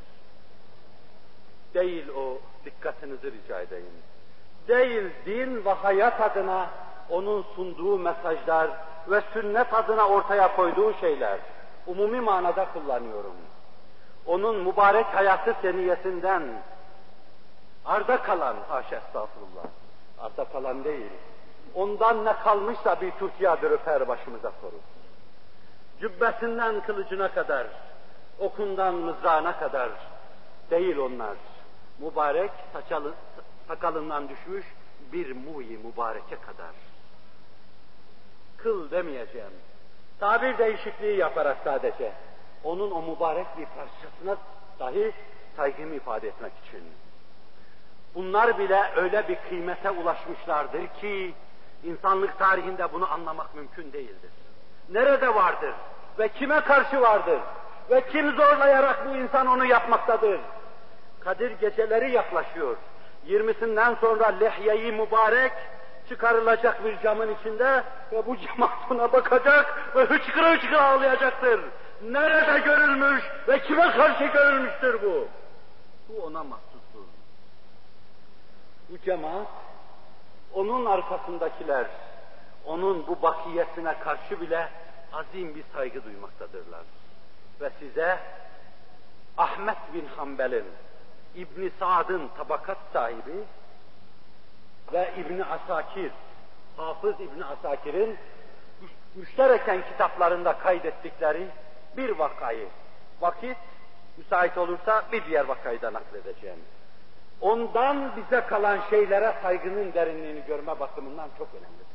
Değil o, dikkatinizi rica edeyim. Değil din ve hayat adına onun sunduğu mesajlar ve sünnet adına ortaya koyduğu şeyler. Umumi manada kullanıyorum. Onun mübarek hayatı seniyesinden arda kalan, haşa estağfurullah, arda kalan değil, ondan ne kalmışsa bir tuhtiyadır öper başımıza korur. Cübbesinden kılıcına kadar, okundan mızrağına kadar değil onlar. Mübarek saçalı, sakalından düşmüş bir muyi mübareke kadar. Kıl demeyeceğim. Tabir değişikliği yaparak sadece. Onun o mübarek bir parçasına dahi saygımı ifade etmek için. Bunlar bile öyle bir kıymete ulaşmışlardır ki insanlık tarihinde bunu anlamak mümkün değildir. Nerede vardır ve kime karşı vardır ve kim zorlayarak bu insan onu yapmaktadır? Kadir geceleri yaklaşıyor. Yirmisinden sonra lehyeyi mübarek çıkarılacak bir camın içinde ve bu cemaat ona bakacak ve hıçkıra hıçkıra ağlayacaktır. Nerede görülmüş ve kime karşı görülmüştür bu? Bu ona mahsustur. Bu cemaat, onun arkasındakiler, onun bu bakiyesine karşı bile azim bir saygı duymaktadırlar. Ve size Ahmet bin Hanbel'in, İbn Sa'd'ın tabakat sahibi ve İbn Asakir, Hafız İbn Asakir'in müştereken kitaplarında kaydettikleri bir vakayı, vakit müsait olursa bir diğer vakayı da nakledeceğim. Ondan bize kalan şeylere saygının derinliğini görme bakımından çok önemlidir.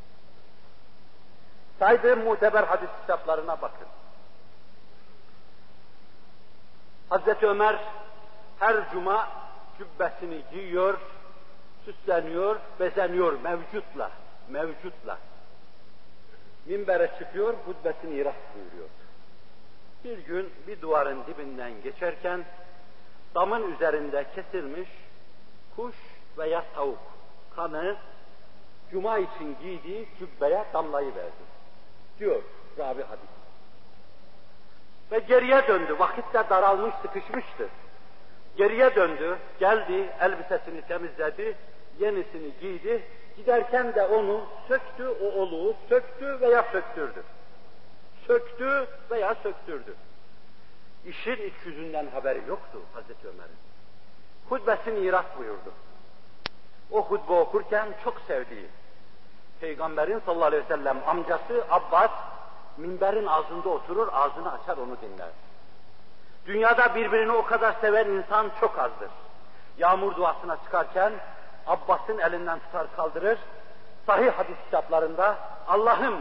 Saydığım muteber hadis kitaplarına bakın. Hazreti Ömer her cuma cübbesini giyiyor, süsleniyor, bezeniyor mevcutla, mevcutla. Minbere çıkıyor, hutbesini iras buyuruyor. Bir gün bir duvarın dibinden geçerken damın üzerinde kesilmiş kuş veya tavuk kanı Cuma için giydiği cübbeye damlayı verdi. Diyor ravi hadis. Ve geriye döndü. Vakitte daralmış, sıkışmıştı. Geriye döndü, geldi, elbisesini temizledi, yenisini giydi. Giderken de onu söktü, o oluğu söktü veya söktürdü. Söktü veya söktürdü. İşin iç yüzünden haberi yoktu Hazreti Ömer'in. Hutbesini irat buyurdu. O hutbe okurken çok sevdiği, Peygamberin sallallahu aleyhi ve sellem amcası Abbas, minberin ağzında oturur, ağzını açar onu dinler. Dünyada birbirini o kadar seven insan çok azdır. Yağmur duasına çıkarken Abbas'ın elinden tutar kaldırır. Sahih hadis kitaplarında Allah'ım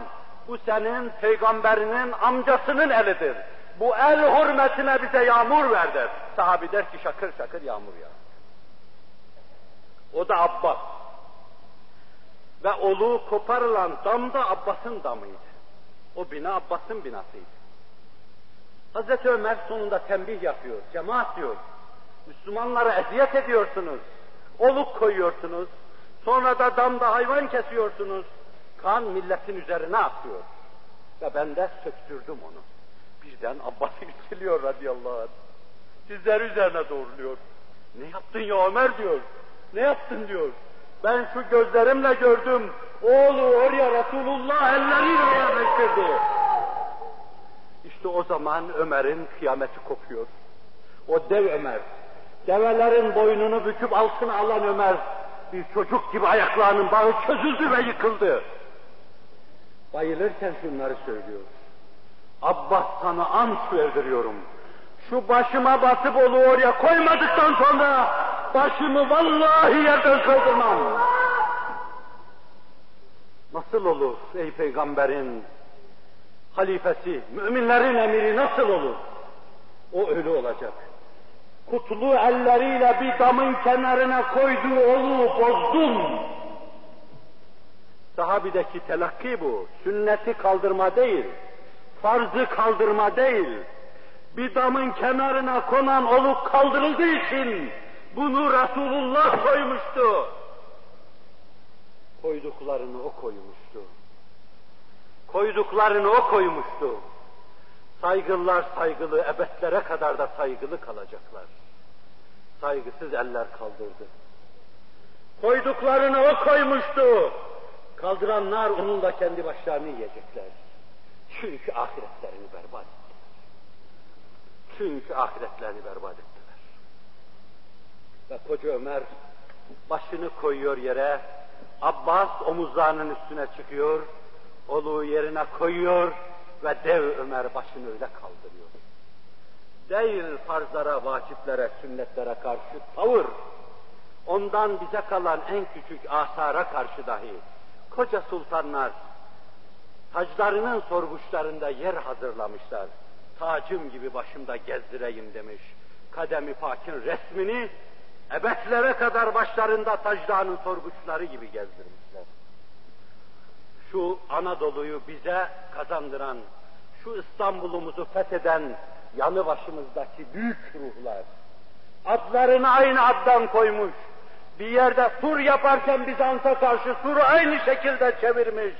bu senin peygamberinin amcasının elidir. Bu el hürmetine bize yağmur ver der. Sahabi der ki şakır şakır yağmur ya. O da Abbas. Ve oluğu koparılan dam da Abbas'ın damıydı. O bina Abbas'ın binasıydı. Hazreti Ömer sonunda tembih yapıyor, cemaat diyor. Müslümanlara eziyet ediyorsunuz. Oluk koyuyorsunuz. Sonra da damda hayvan kesiyorsunuz. Kan milletin üzerine akıyor. Ve ben de söktürdüm onu. Birden Abbas *laughs* yükseliyor radıyallahu anh. Dizleri üzerine doğruluyor. Ne yaptın ya Ömer diyor. Ne yaptın diyor. Ben şu gözlerimle gördüm. Oğlu oraya Resulullah elleriyle yerleştirdi. İşte o zaman Ömer'in kıyameti kopuyor. O dev Ömer, develerin boynunu büküp altına alan Ömer, bir çocuk gibi ayaklarının bağı çözüldü ve yıkıldı. Bayılırken şunları söylüyor. Abbas sana ant verdiriyorum. Şu başıma batıp olu oraya koymadıktan sonra başımı vallahi yerden kaldırmam. Nasıl olur ey peygamberin halifesi, müminlerin emiri nasıl olur? O öyle olacak. Kutlu elleriyle bir damın kenarına koyduğu oluğu bozdum. Sahabideki telakki bu. Sünneti kaldırma değil, farzı kaldırma değil. Bir damın kenarına konan oluk kaldırıldığı için bunu Resulullah koymuştu. Koyduklarını o koymuştu koyduklarını o koymuştu. Saygılılar saygılı, ebedlere kadar da saygılı kalacaklar. Saygısız eller kaldırdı. Koyduklarını o koymuştu. Kaldıranlar onun da kendi başlarını yiyecekler. Çünkü ahiretlerini berbat ettiler. Çünkü ahiretlerini berbat ettiler. Ve koca Ömer başını koyuyor yere, Abbas omuzlarının üstüne çıkıyor, oluğu yerine koyuyor ve dev Ömer başını öyle kaldırıyor. Değil farzlara, vaciplere, sünnetlere karşı tavır. Ondan bize kalan en küçük asara karşı dahi koca sultanlar taclarının sorguçlarında yer hazırlamışlar. Tacım gibi başımda gezdireyim demiş. Kademi Pak'in resmini ebedlere kadar başlarında taclarının sorguçları gibi gezdirmişler şu Anadolu'yu bize kazandıran, şu İstanbul'umuzu fetheden yanı başımızdaki büyük ruhlar, adlarını aynı addan koymuş, bir yerde sur yaparken Bizans'a karşı suru aynı şekilde çevirmiş,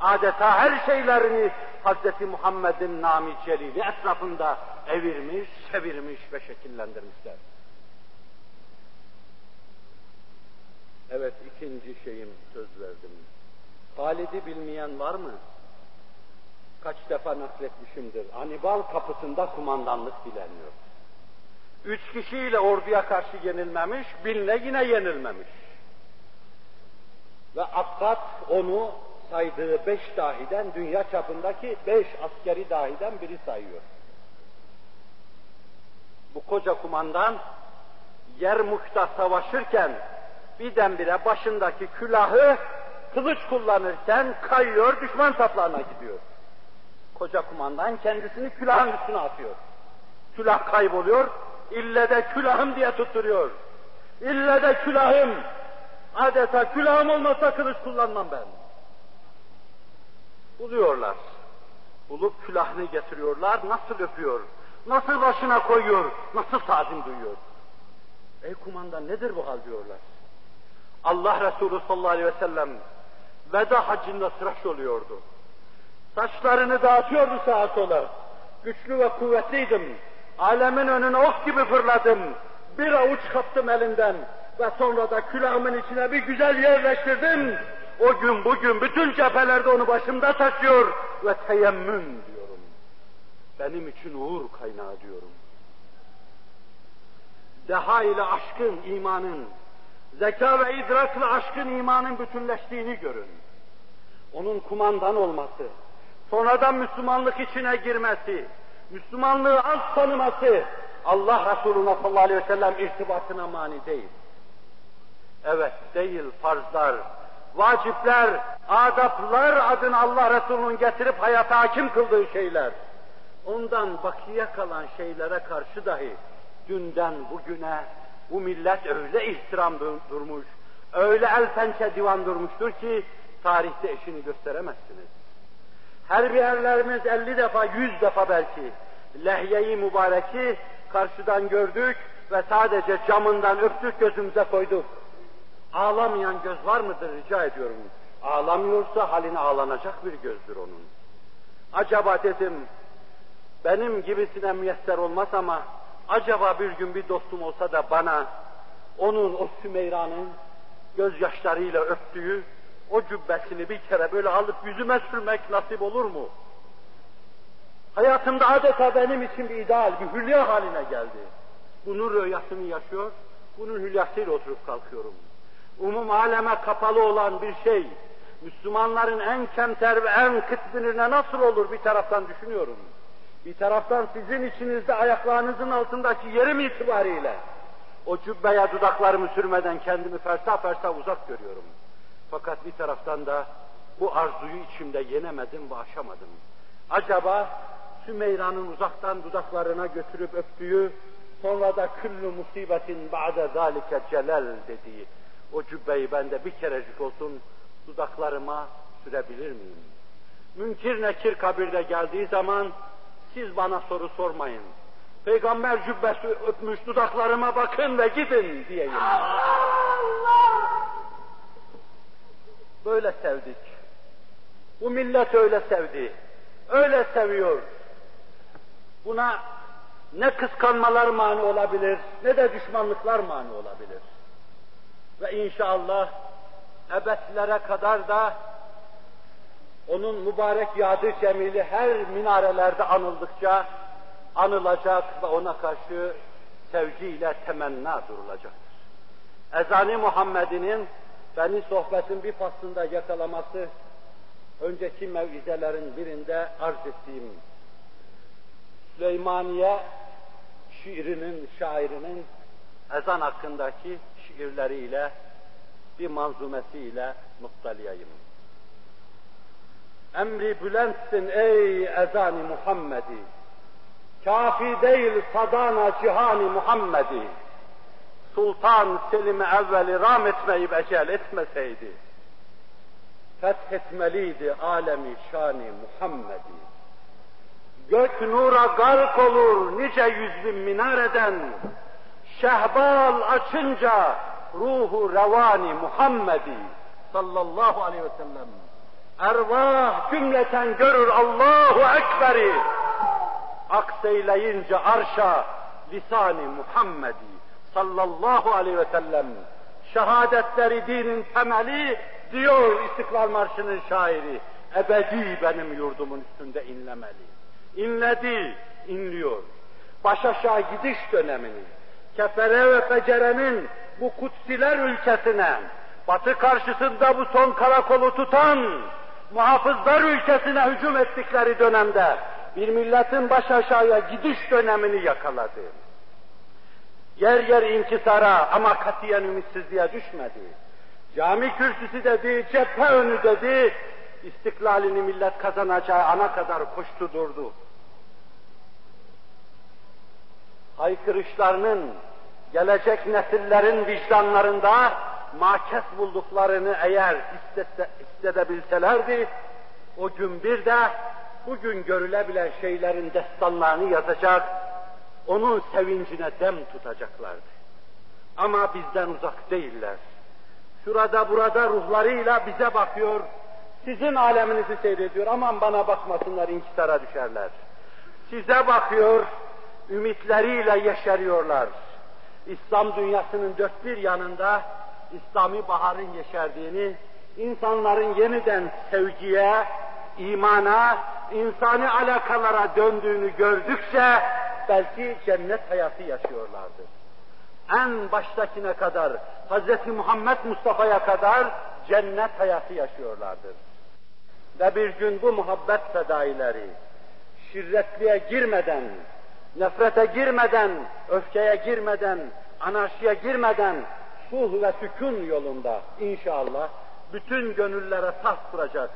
adeta her şeylerini Hz. Muhammed'in nami celili etrafında evirmiş, çevirmiş ve şekillendirmişler. Evet ikinci şeyim söz verdim. Halid'i bilmeyen var mı? Kaç defa nakletmişimdir. Anibal kapısında kumandanlık dileniyor. Üç kişiyle orduya karşı yenilmemiş, binle yine yenilmemiş. Ve Akkad onu saydığı beş dahiden, dünya çapındaki beş askeri dahiden biri sayıyor. Bu koca kumandan Yermuk'ta savaşırken birdenbire başındaki külahı kılıç kullanırken kayıyor, düşman saplarına gidiyor. Koca kumandan kendisini külahın üstüne atıyor. Külah kayboluyor, ille de külahım diye tutturuyor. İlle de külahım, adeta külahım olmasa kılıç kullanmam ben. Buluyorlar. Bulup külahını getiriyorlar, nasıl öpüyor, nasıl başına koyuyor, nasıl tazim duyuyor. Ey kumandan nedir bu hal diyorlar. Allah Resulü sallallahu aleyhi ve sellem veda hacında tıraş oluyordu. Saçlarını dağıtıyordu sağa sola. Güçlü ve kuvvetliydim. Alemin önüne ok gibi fırladım. Bir avuç kaptım elinden ve sonra da külahımın içine bir güzel yerleştirdim. O gün bugün bütün cephelerde onu başımda taşıyor ve teyemmüm diyorum. Benim için uğur kaynağı diyorum. Deha ile aşkın imanın, zeka ve idrakla aşkın imanın bütünleştiğini görün. Onun kumandan olması, sonradan Müslümanlık içine girmesi, Müslümanlığı az tanıması, Allah Resulü'ne sallallahu aleyhi ve sellem irtibatına mani değil. Evet, değil farzlar, vacipler, adaplar adına Allah Resulü'nün getirip hayata hakim kıldığı şeyler. Ondan bakiye kalan şeylere karşı dahi dünden bugüne bu millet öyle ihtiram durmuş, öyle el pençe divan durmuştur ki tarihte eşini gösteremezsiniz. Her bir yerlerimiz elli defa, yüz defa belki lehyeyi mübareki karşıdan gördük ve sadece camından öptük gözümüze koyduk. Ağlamayan göz var mıdır rica ediyorum. Ağlamıyorsa haline ağlanacak bir gözdür onun. Acaba dedim, benim gibisine müyesser olmaz ama acaba bir gün bir dostum olsa da bana onun o Sümeyran'ın gözyaşlarıyla öptüğü o cübbesini bir kere böyle alıp yüzüme sürmek nasip olur mu? Hayatımda adeta benim için bir ideal, bir hülya haline geldi. Bunun rüyasını yaşıyor, bunun hülyasıyla oturup kalkıyorum. Umum aleme kapalı olan bir şey, Müslümanların en kemter ve en kıtbinine nasıl olur bir taraftan düşünüyorum. Bir taraftan sizin içinizde ayaklarınızın altındaki yerim itibariyle o cübbeye dudaklarımı sürmeden kendimi fersa fersa uzak görüyorum. Fakat bir taraftan da bu arzuyu içimde yenemedim ve aşamadım. Acaba Sümeyra'nın uzaktan dudaklarına götürüp öptüğü, sonra da küllü musibetin ba'de zalike celal dediği o cübbeyi ben de bir kerecik olsun dudaklarıma sürebilir miyim? Münkir nekir kabirde geldiği zaman siz bana soru sormayın. Peygamber cübbesi öpmüş dudaklarıma bakın ve gidin diyeyim. Böyle sevdik. Bu millet öyle sevdi. Öyle seviyor. Buna ne kıskanmalar mani olabilir, ne de düşmanlıklar mani olabilir. Ve inşallah ebedlere kadar da onun mübarek yadı cemili her minarelerde anıldıkça anılacak ve ona karşı sevgiyle temenna durulacaktır. Ezani Muhammed'inin beni sohbetin bir faslında yakalaması, önceki mevizelerin birinde arz ettiğim Süleymaniye şiirinin, şairinin ezan hakkındaki şiirleriyle, bir manzumesiyle muttaliyayım. Emri bülentsin ey ezani Muhammedi. Kafi değil sadana cihani Muhammedi. Sultan Selim'i evveli ram etmeyip ecel etmeseydi, fethetmeliydi alemi şani Muhammed'i. Gök nura gark olur nice yüz bin minareden, şehbal açınca ruhu revani Muhammed'i sallallahu aleyhi ve sellem. Ervah cümleten görür Allahu Ekber'i. Akseyleyince arşa lisani Muhammed'i sallallahu aleyhi ve sellem. Şehadetleri dinin temeli diyor İstiklal Marşı'nın şairi. Ebedi benim yurdumun üstünde inlemeli. İnledi, inliyor. Baş aşağı gidiş dönemini, kefere ve fecerenin bu kutsiler ülkesine, batı karşısında bu son karakolu tutan, muhafızlar ülkesine hücum ettikleri dönemde bir milletin baş aşağıya gidiş dönemini yakaladı. Yer yer inkisara ama katiyen ümitsizliğe düşmedi. Cami kürsüsü dedi, cephe önü dedi, istiklalini millet kazanacağı ana kadar koştu durdu. Haykırışlarının gelecek nesillerin vicdanlarında makes bulduklarını eğer istedebilselerdi, o gün bir de bugün görülebilen şeylerin destanlarını yazacak, onun sevincine dem tutacaklardı. Ama bizden uzak değiller. şurada burada ruhlarıyla bize bakıyor, sizin aleminizi seyrediyor. Aman bana bakmasınlar, inkisara düşerler. Size bakıyor, ümitleriyle yeşeriyorlar. İslam dünyasının dört bir yanında İslami baharın yeşerdiğini, insanların yeniden sevgiye, imana, insani alakalara döndüğünü gördükçe belki cennet hayatı yaşıyorlardır. En baştakine kadar, Hz. Muhammed Mustafa'ya kadar cennet hayatı yaşıyorlardır. Ve bir gün bu muhabbet fedaileri, şirretliğe girmeden, nefrete girmeden, öfkeye girmeden, anarşiye girmeden, sulh ve sükun yolunda inşallah bütün gönüllere taht kuracak.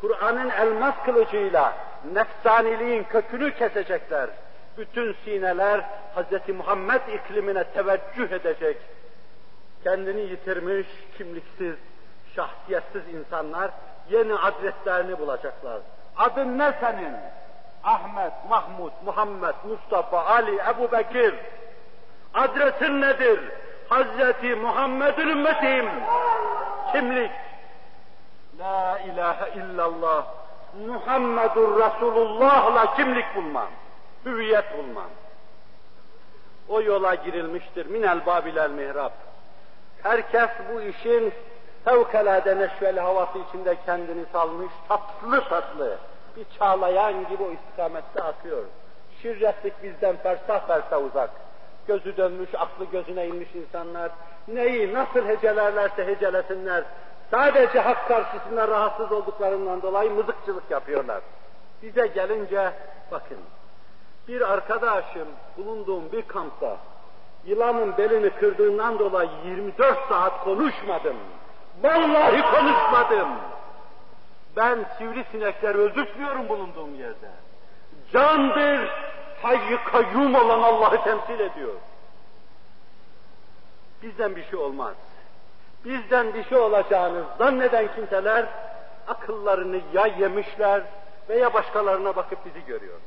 Kur'an'ın elmas kılıcıyla nefsaniliğin kökünü kesecekler. Bütün sineler Hz. Muhammed iklimine teveccüh edecek. Kendini yitirmiş, kimliksiz, şahsiyetsiz insanlar yeni adreslerini bulacaklar. Adın ne senin? Ahmet, Mahmud, Muhammed, Mustafa, Ali, Ebu Bekir. Adresin nedir? Hazreti Muhammed'in ümmetiyim. Kimlik? La ilahe illallah. Muhammedur Resulullah'la kimlik bulmam. Hüviyet bulmam. O yola girilmiştir. Minel babilel mihrab. Herkes bu işin fevkalade neşveli havası içinde kendini salmış, tatlı tatlı bir çağlayan gibi o istikamette akıyor. Şirretlik bizden fersah fersah uzak. Gözü dönmüş, aklı gözüne inmiş insanlar, neyi nasıl hecelerlerse hecelesinler, sadece hak karşısında rahatsız olduklarından dolayı mızıkçılık yapıyorlar. Bize gelince, bakın, bir arkadaşım bulunduğum bir kampta, yılanın belini kırdığından dolayı 24 saat konuşmadım. Vallahi konuşmadım. Ben sivrisinekleri öldürtmüyorum bulunduğum yerde. Candır, hayy kayyum olan Allah'ı temsil ediyor. Bizden bir şey olmaz. Bizden bir şey olacağını zanneden kimseler akıllarını ya yemişler veya başkalarına bakıp bizi görüyorlar.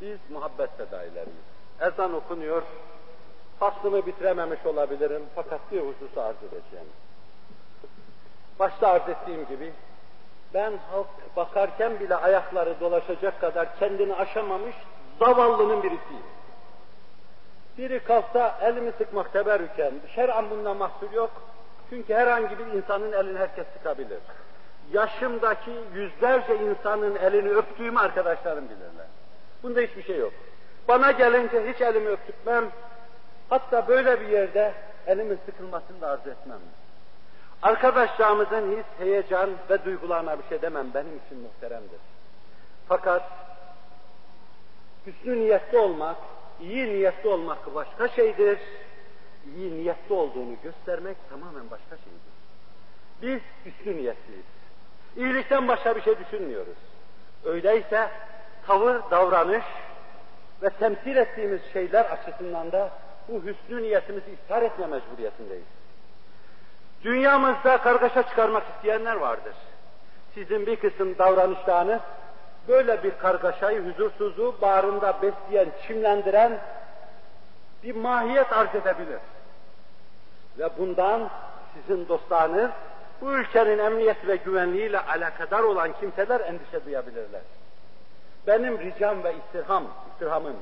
Biz muhabbet fedaileriyiz. Ezan okunuyor, faslımı bitirememiş olabilirim fakat bir hususu arz edeceğim. Başta arz ettiğim gibi, ben halk bakarken bile ayakları dolaşacak kadar kendini aşamamış zavallının birisiyim. Biri kalksa elimi sıkmak teberrüken, şer'an bundan mahsur yok. Çünkü herhangi bir insanın elini herkes sıkabilir. Yaşımdaki yüzlerce insanın elini öptüğümü arkadaşlarım bilirler. Bunda hiçbir şey yok. Bana gelince hiç elimi öptürmem. Hatta böyle bir yerde elimin sıkılmasını da arzu etmem. Arkadaşlarımızın his, heyecan ve duygularına bir şey demem benim için muhteremdir. Fakat hüsnü niyetli olmak, iyi niyetli olmak başka şeydir. İyi niyetli olduğunu göstermek tamamen başka şeydir. Biz hüsnü niyetliyiz. İyilikten başka bir şey düşünmüyoruz. Öyleyse tavır, davranış ve temsil ettiğimiz şeyler açısından da bu hüsnü niyetimizi iptal etme mecburiyetindeyiz. Dünyamızda kargaşa çıkarmak isteyenler vardır. Sizin bir kısım davranışlarınız böyle bir kargaşayı, huzursuzluğu bağrında besleyen, çimlendiren bir mahiyet arz edebilir. Ve bundan sizin dostlarınız, bu ülkenin emniyet ve güvenliğiyle alakadar olan kimseler endişe duyabilirler. Benim ricam ve istirham, istirhamım,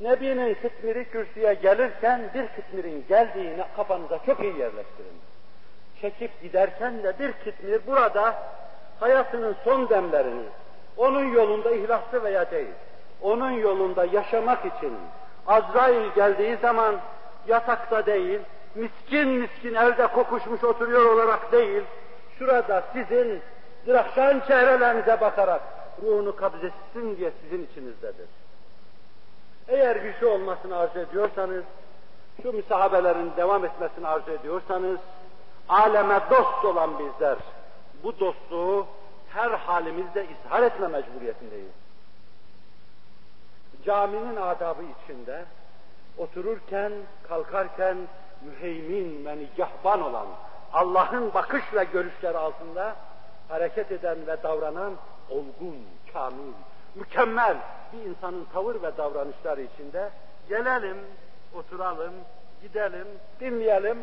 Nebi'nin kıtmiri kürsüye gelirken bir kıtmirin geldiğini kafanıza çok iyi yerleştirin. Çekip giderken de bir kıtmir burada hayatının son demlerini, onun yolunda ihlaslı veya değil, onun yolunda yaşamak için Azrail geldiği zaman yatakta değil, miskin miskin evde kokuşmuş oturuyor olarak değil, şurada sizin zırakşan çehrelerinize bakarak ruhunu kabzetsin diye sizin içinizdedir. Eğer bir şey olmasını arzu ediyorsanız, şu müsahabelerin devam etmesini arzu ediyorsanız, aleme dost olan bizler, bu dostluğu her halimizde izhar etme mecburiyetindeyiz. Caminin adabı içinde, otururken, kalkarken, müheymin ve nigahban olan, Allah'ın bakış ve görüşleri altında hareket eden ve davranan olgun, kamil, mükemmel bir insanın tavır ve davranışları içinde gelelim, oturalım, gidelim, dinleyelim.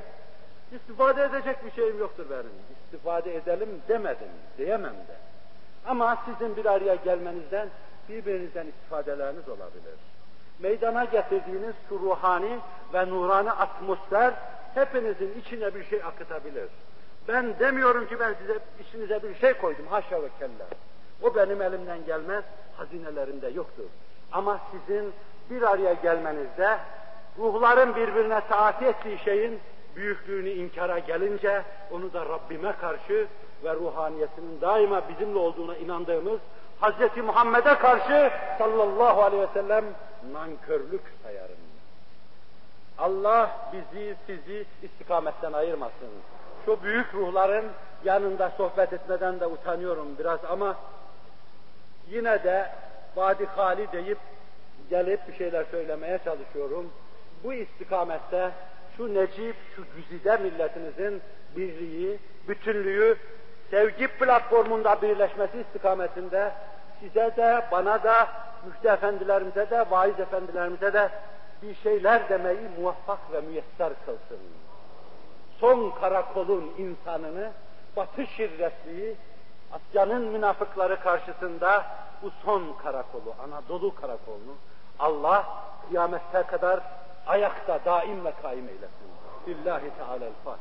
İstifade edecek bir şeyim yoktur benim. İstifade edelim demedim, diyemem de. Ama sizin bir araya gelmenizden birbirinizden istifadeleriniz olabilir. Meydana getirdiğiniz şu ruhani ve nurani atmosfer hepinizin içine bir şey akıtabilir. Ben demiyorum ki ben size işinize bir şey koydum, haşa ve kella. O benim elimden gelmez, hazinelerimde yoktur. Ama sizin bir araya gelmenizde, ruhların birbirine taati ettiği şeyin büyüklüğünü inkara gelince, onu da Rabbime karşı ve ruhaniyetinin daima bizimle olduğuna inandığımız Hz. Muhammed'e karşı sallallahu aleyhi ve sellem nankörlük sayarım. Allah bizi, sizi istikametten ayırmasın. Şu büyük ruhların yanında sohbet etmeden de utanıyorum biraz ama yine de vadi hali deyip gelip bir şeyler söylemeye çalışıyorum. Bu istikamette şu necip, şu güzide milletimizin birliği, bütünlüğü, sevgi platformunda birleşmesi istikametinde size de, bana da, müftü efendilerimize de, vaiz efendilerimize de bir şeyler demeyi muvaffak ve müyesser kılsın. Son karakolun insanını, batı şirretliği, Asya'nın münafıkları karşısında bu son karakolu, Anadolu karakolunu Allah kıyamete kadar ayakta daim ve kaim eylesin. Lillahi Teala'l-Fatiha.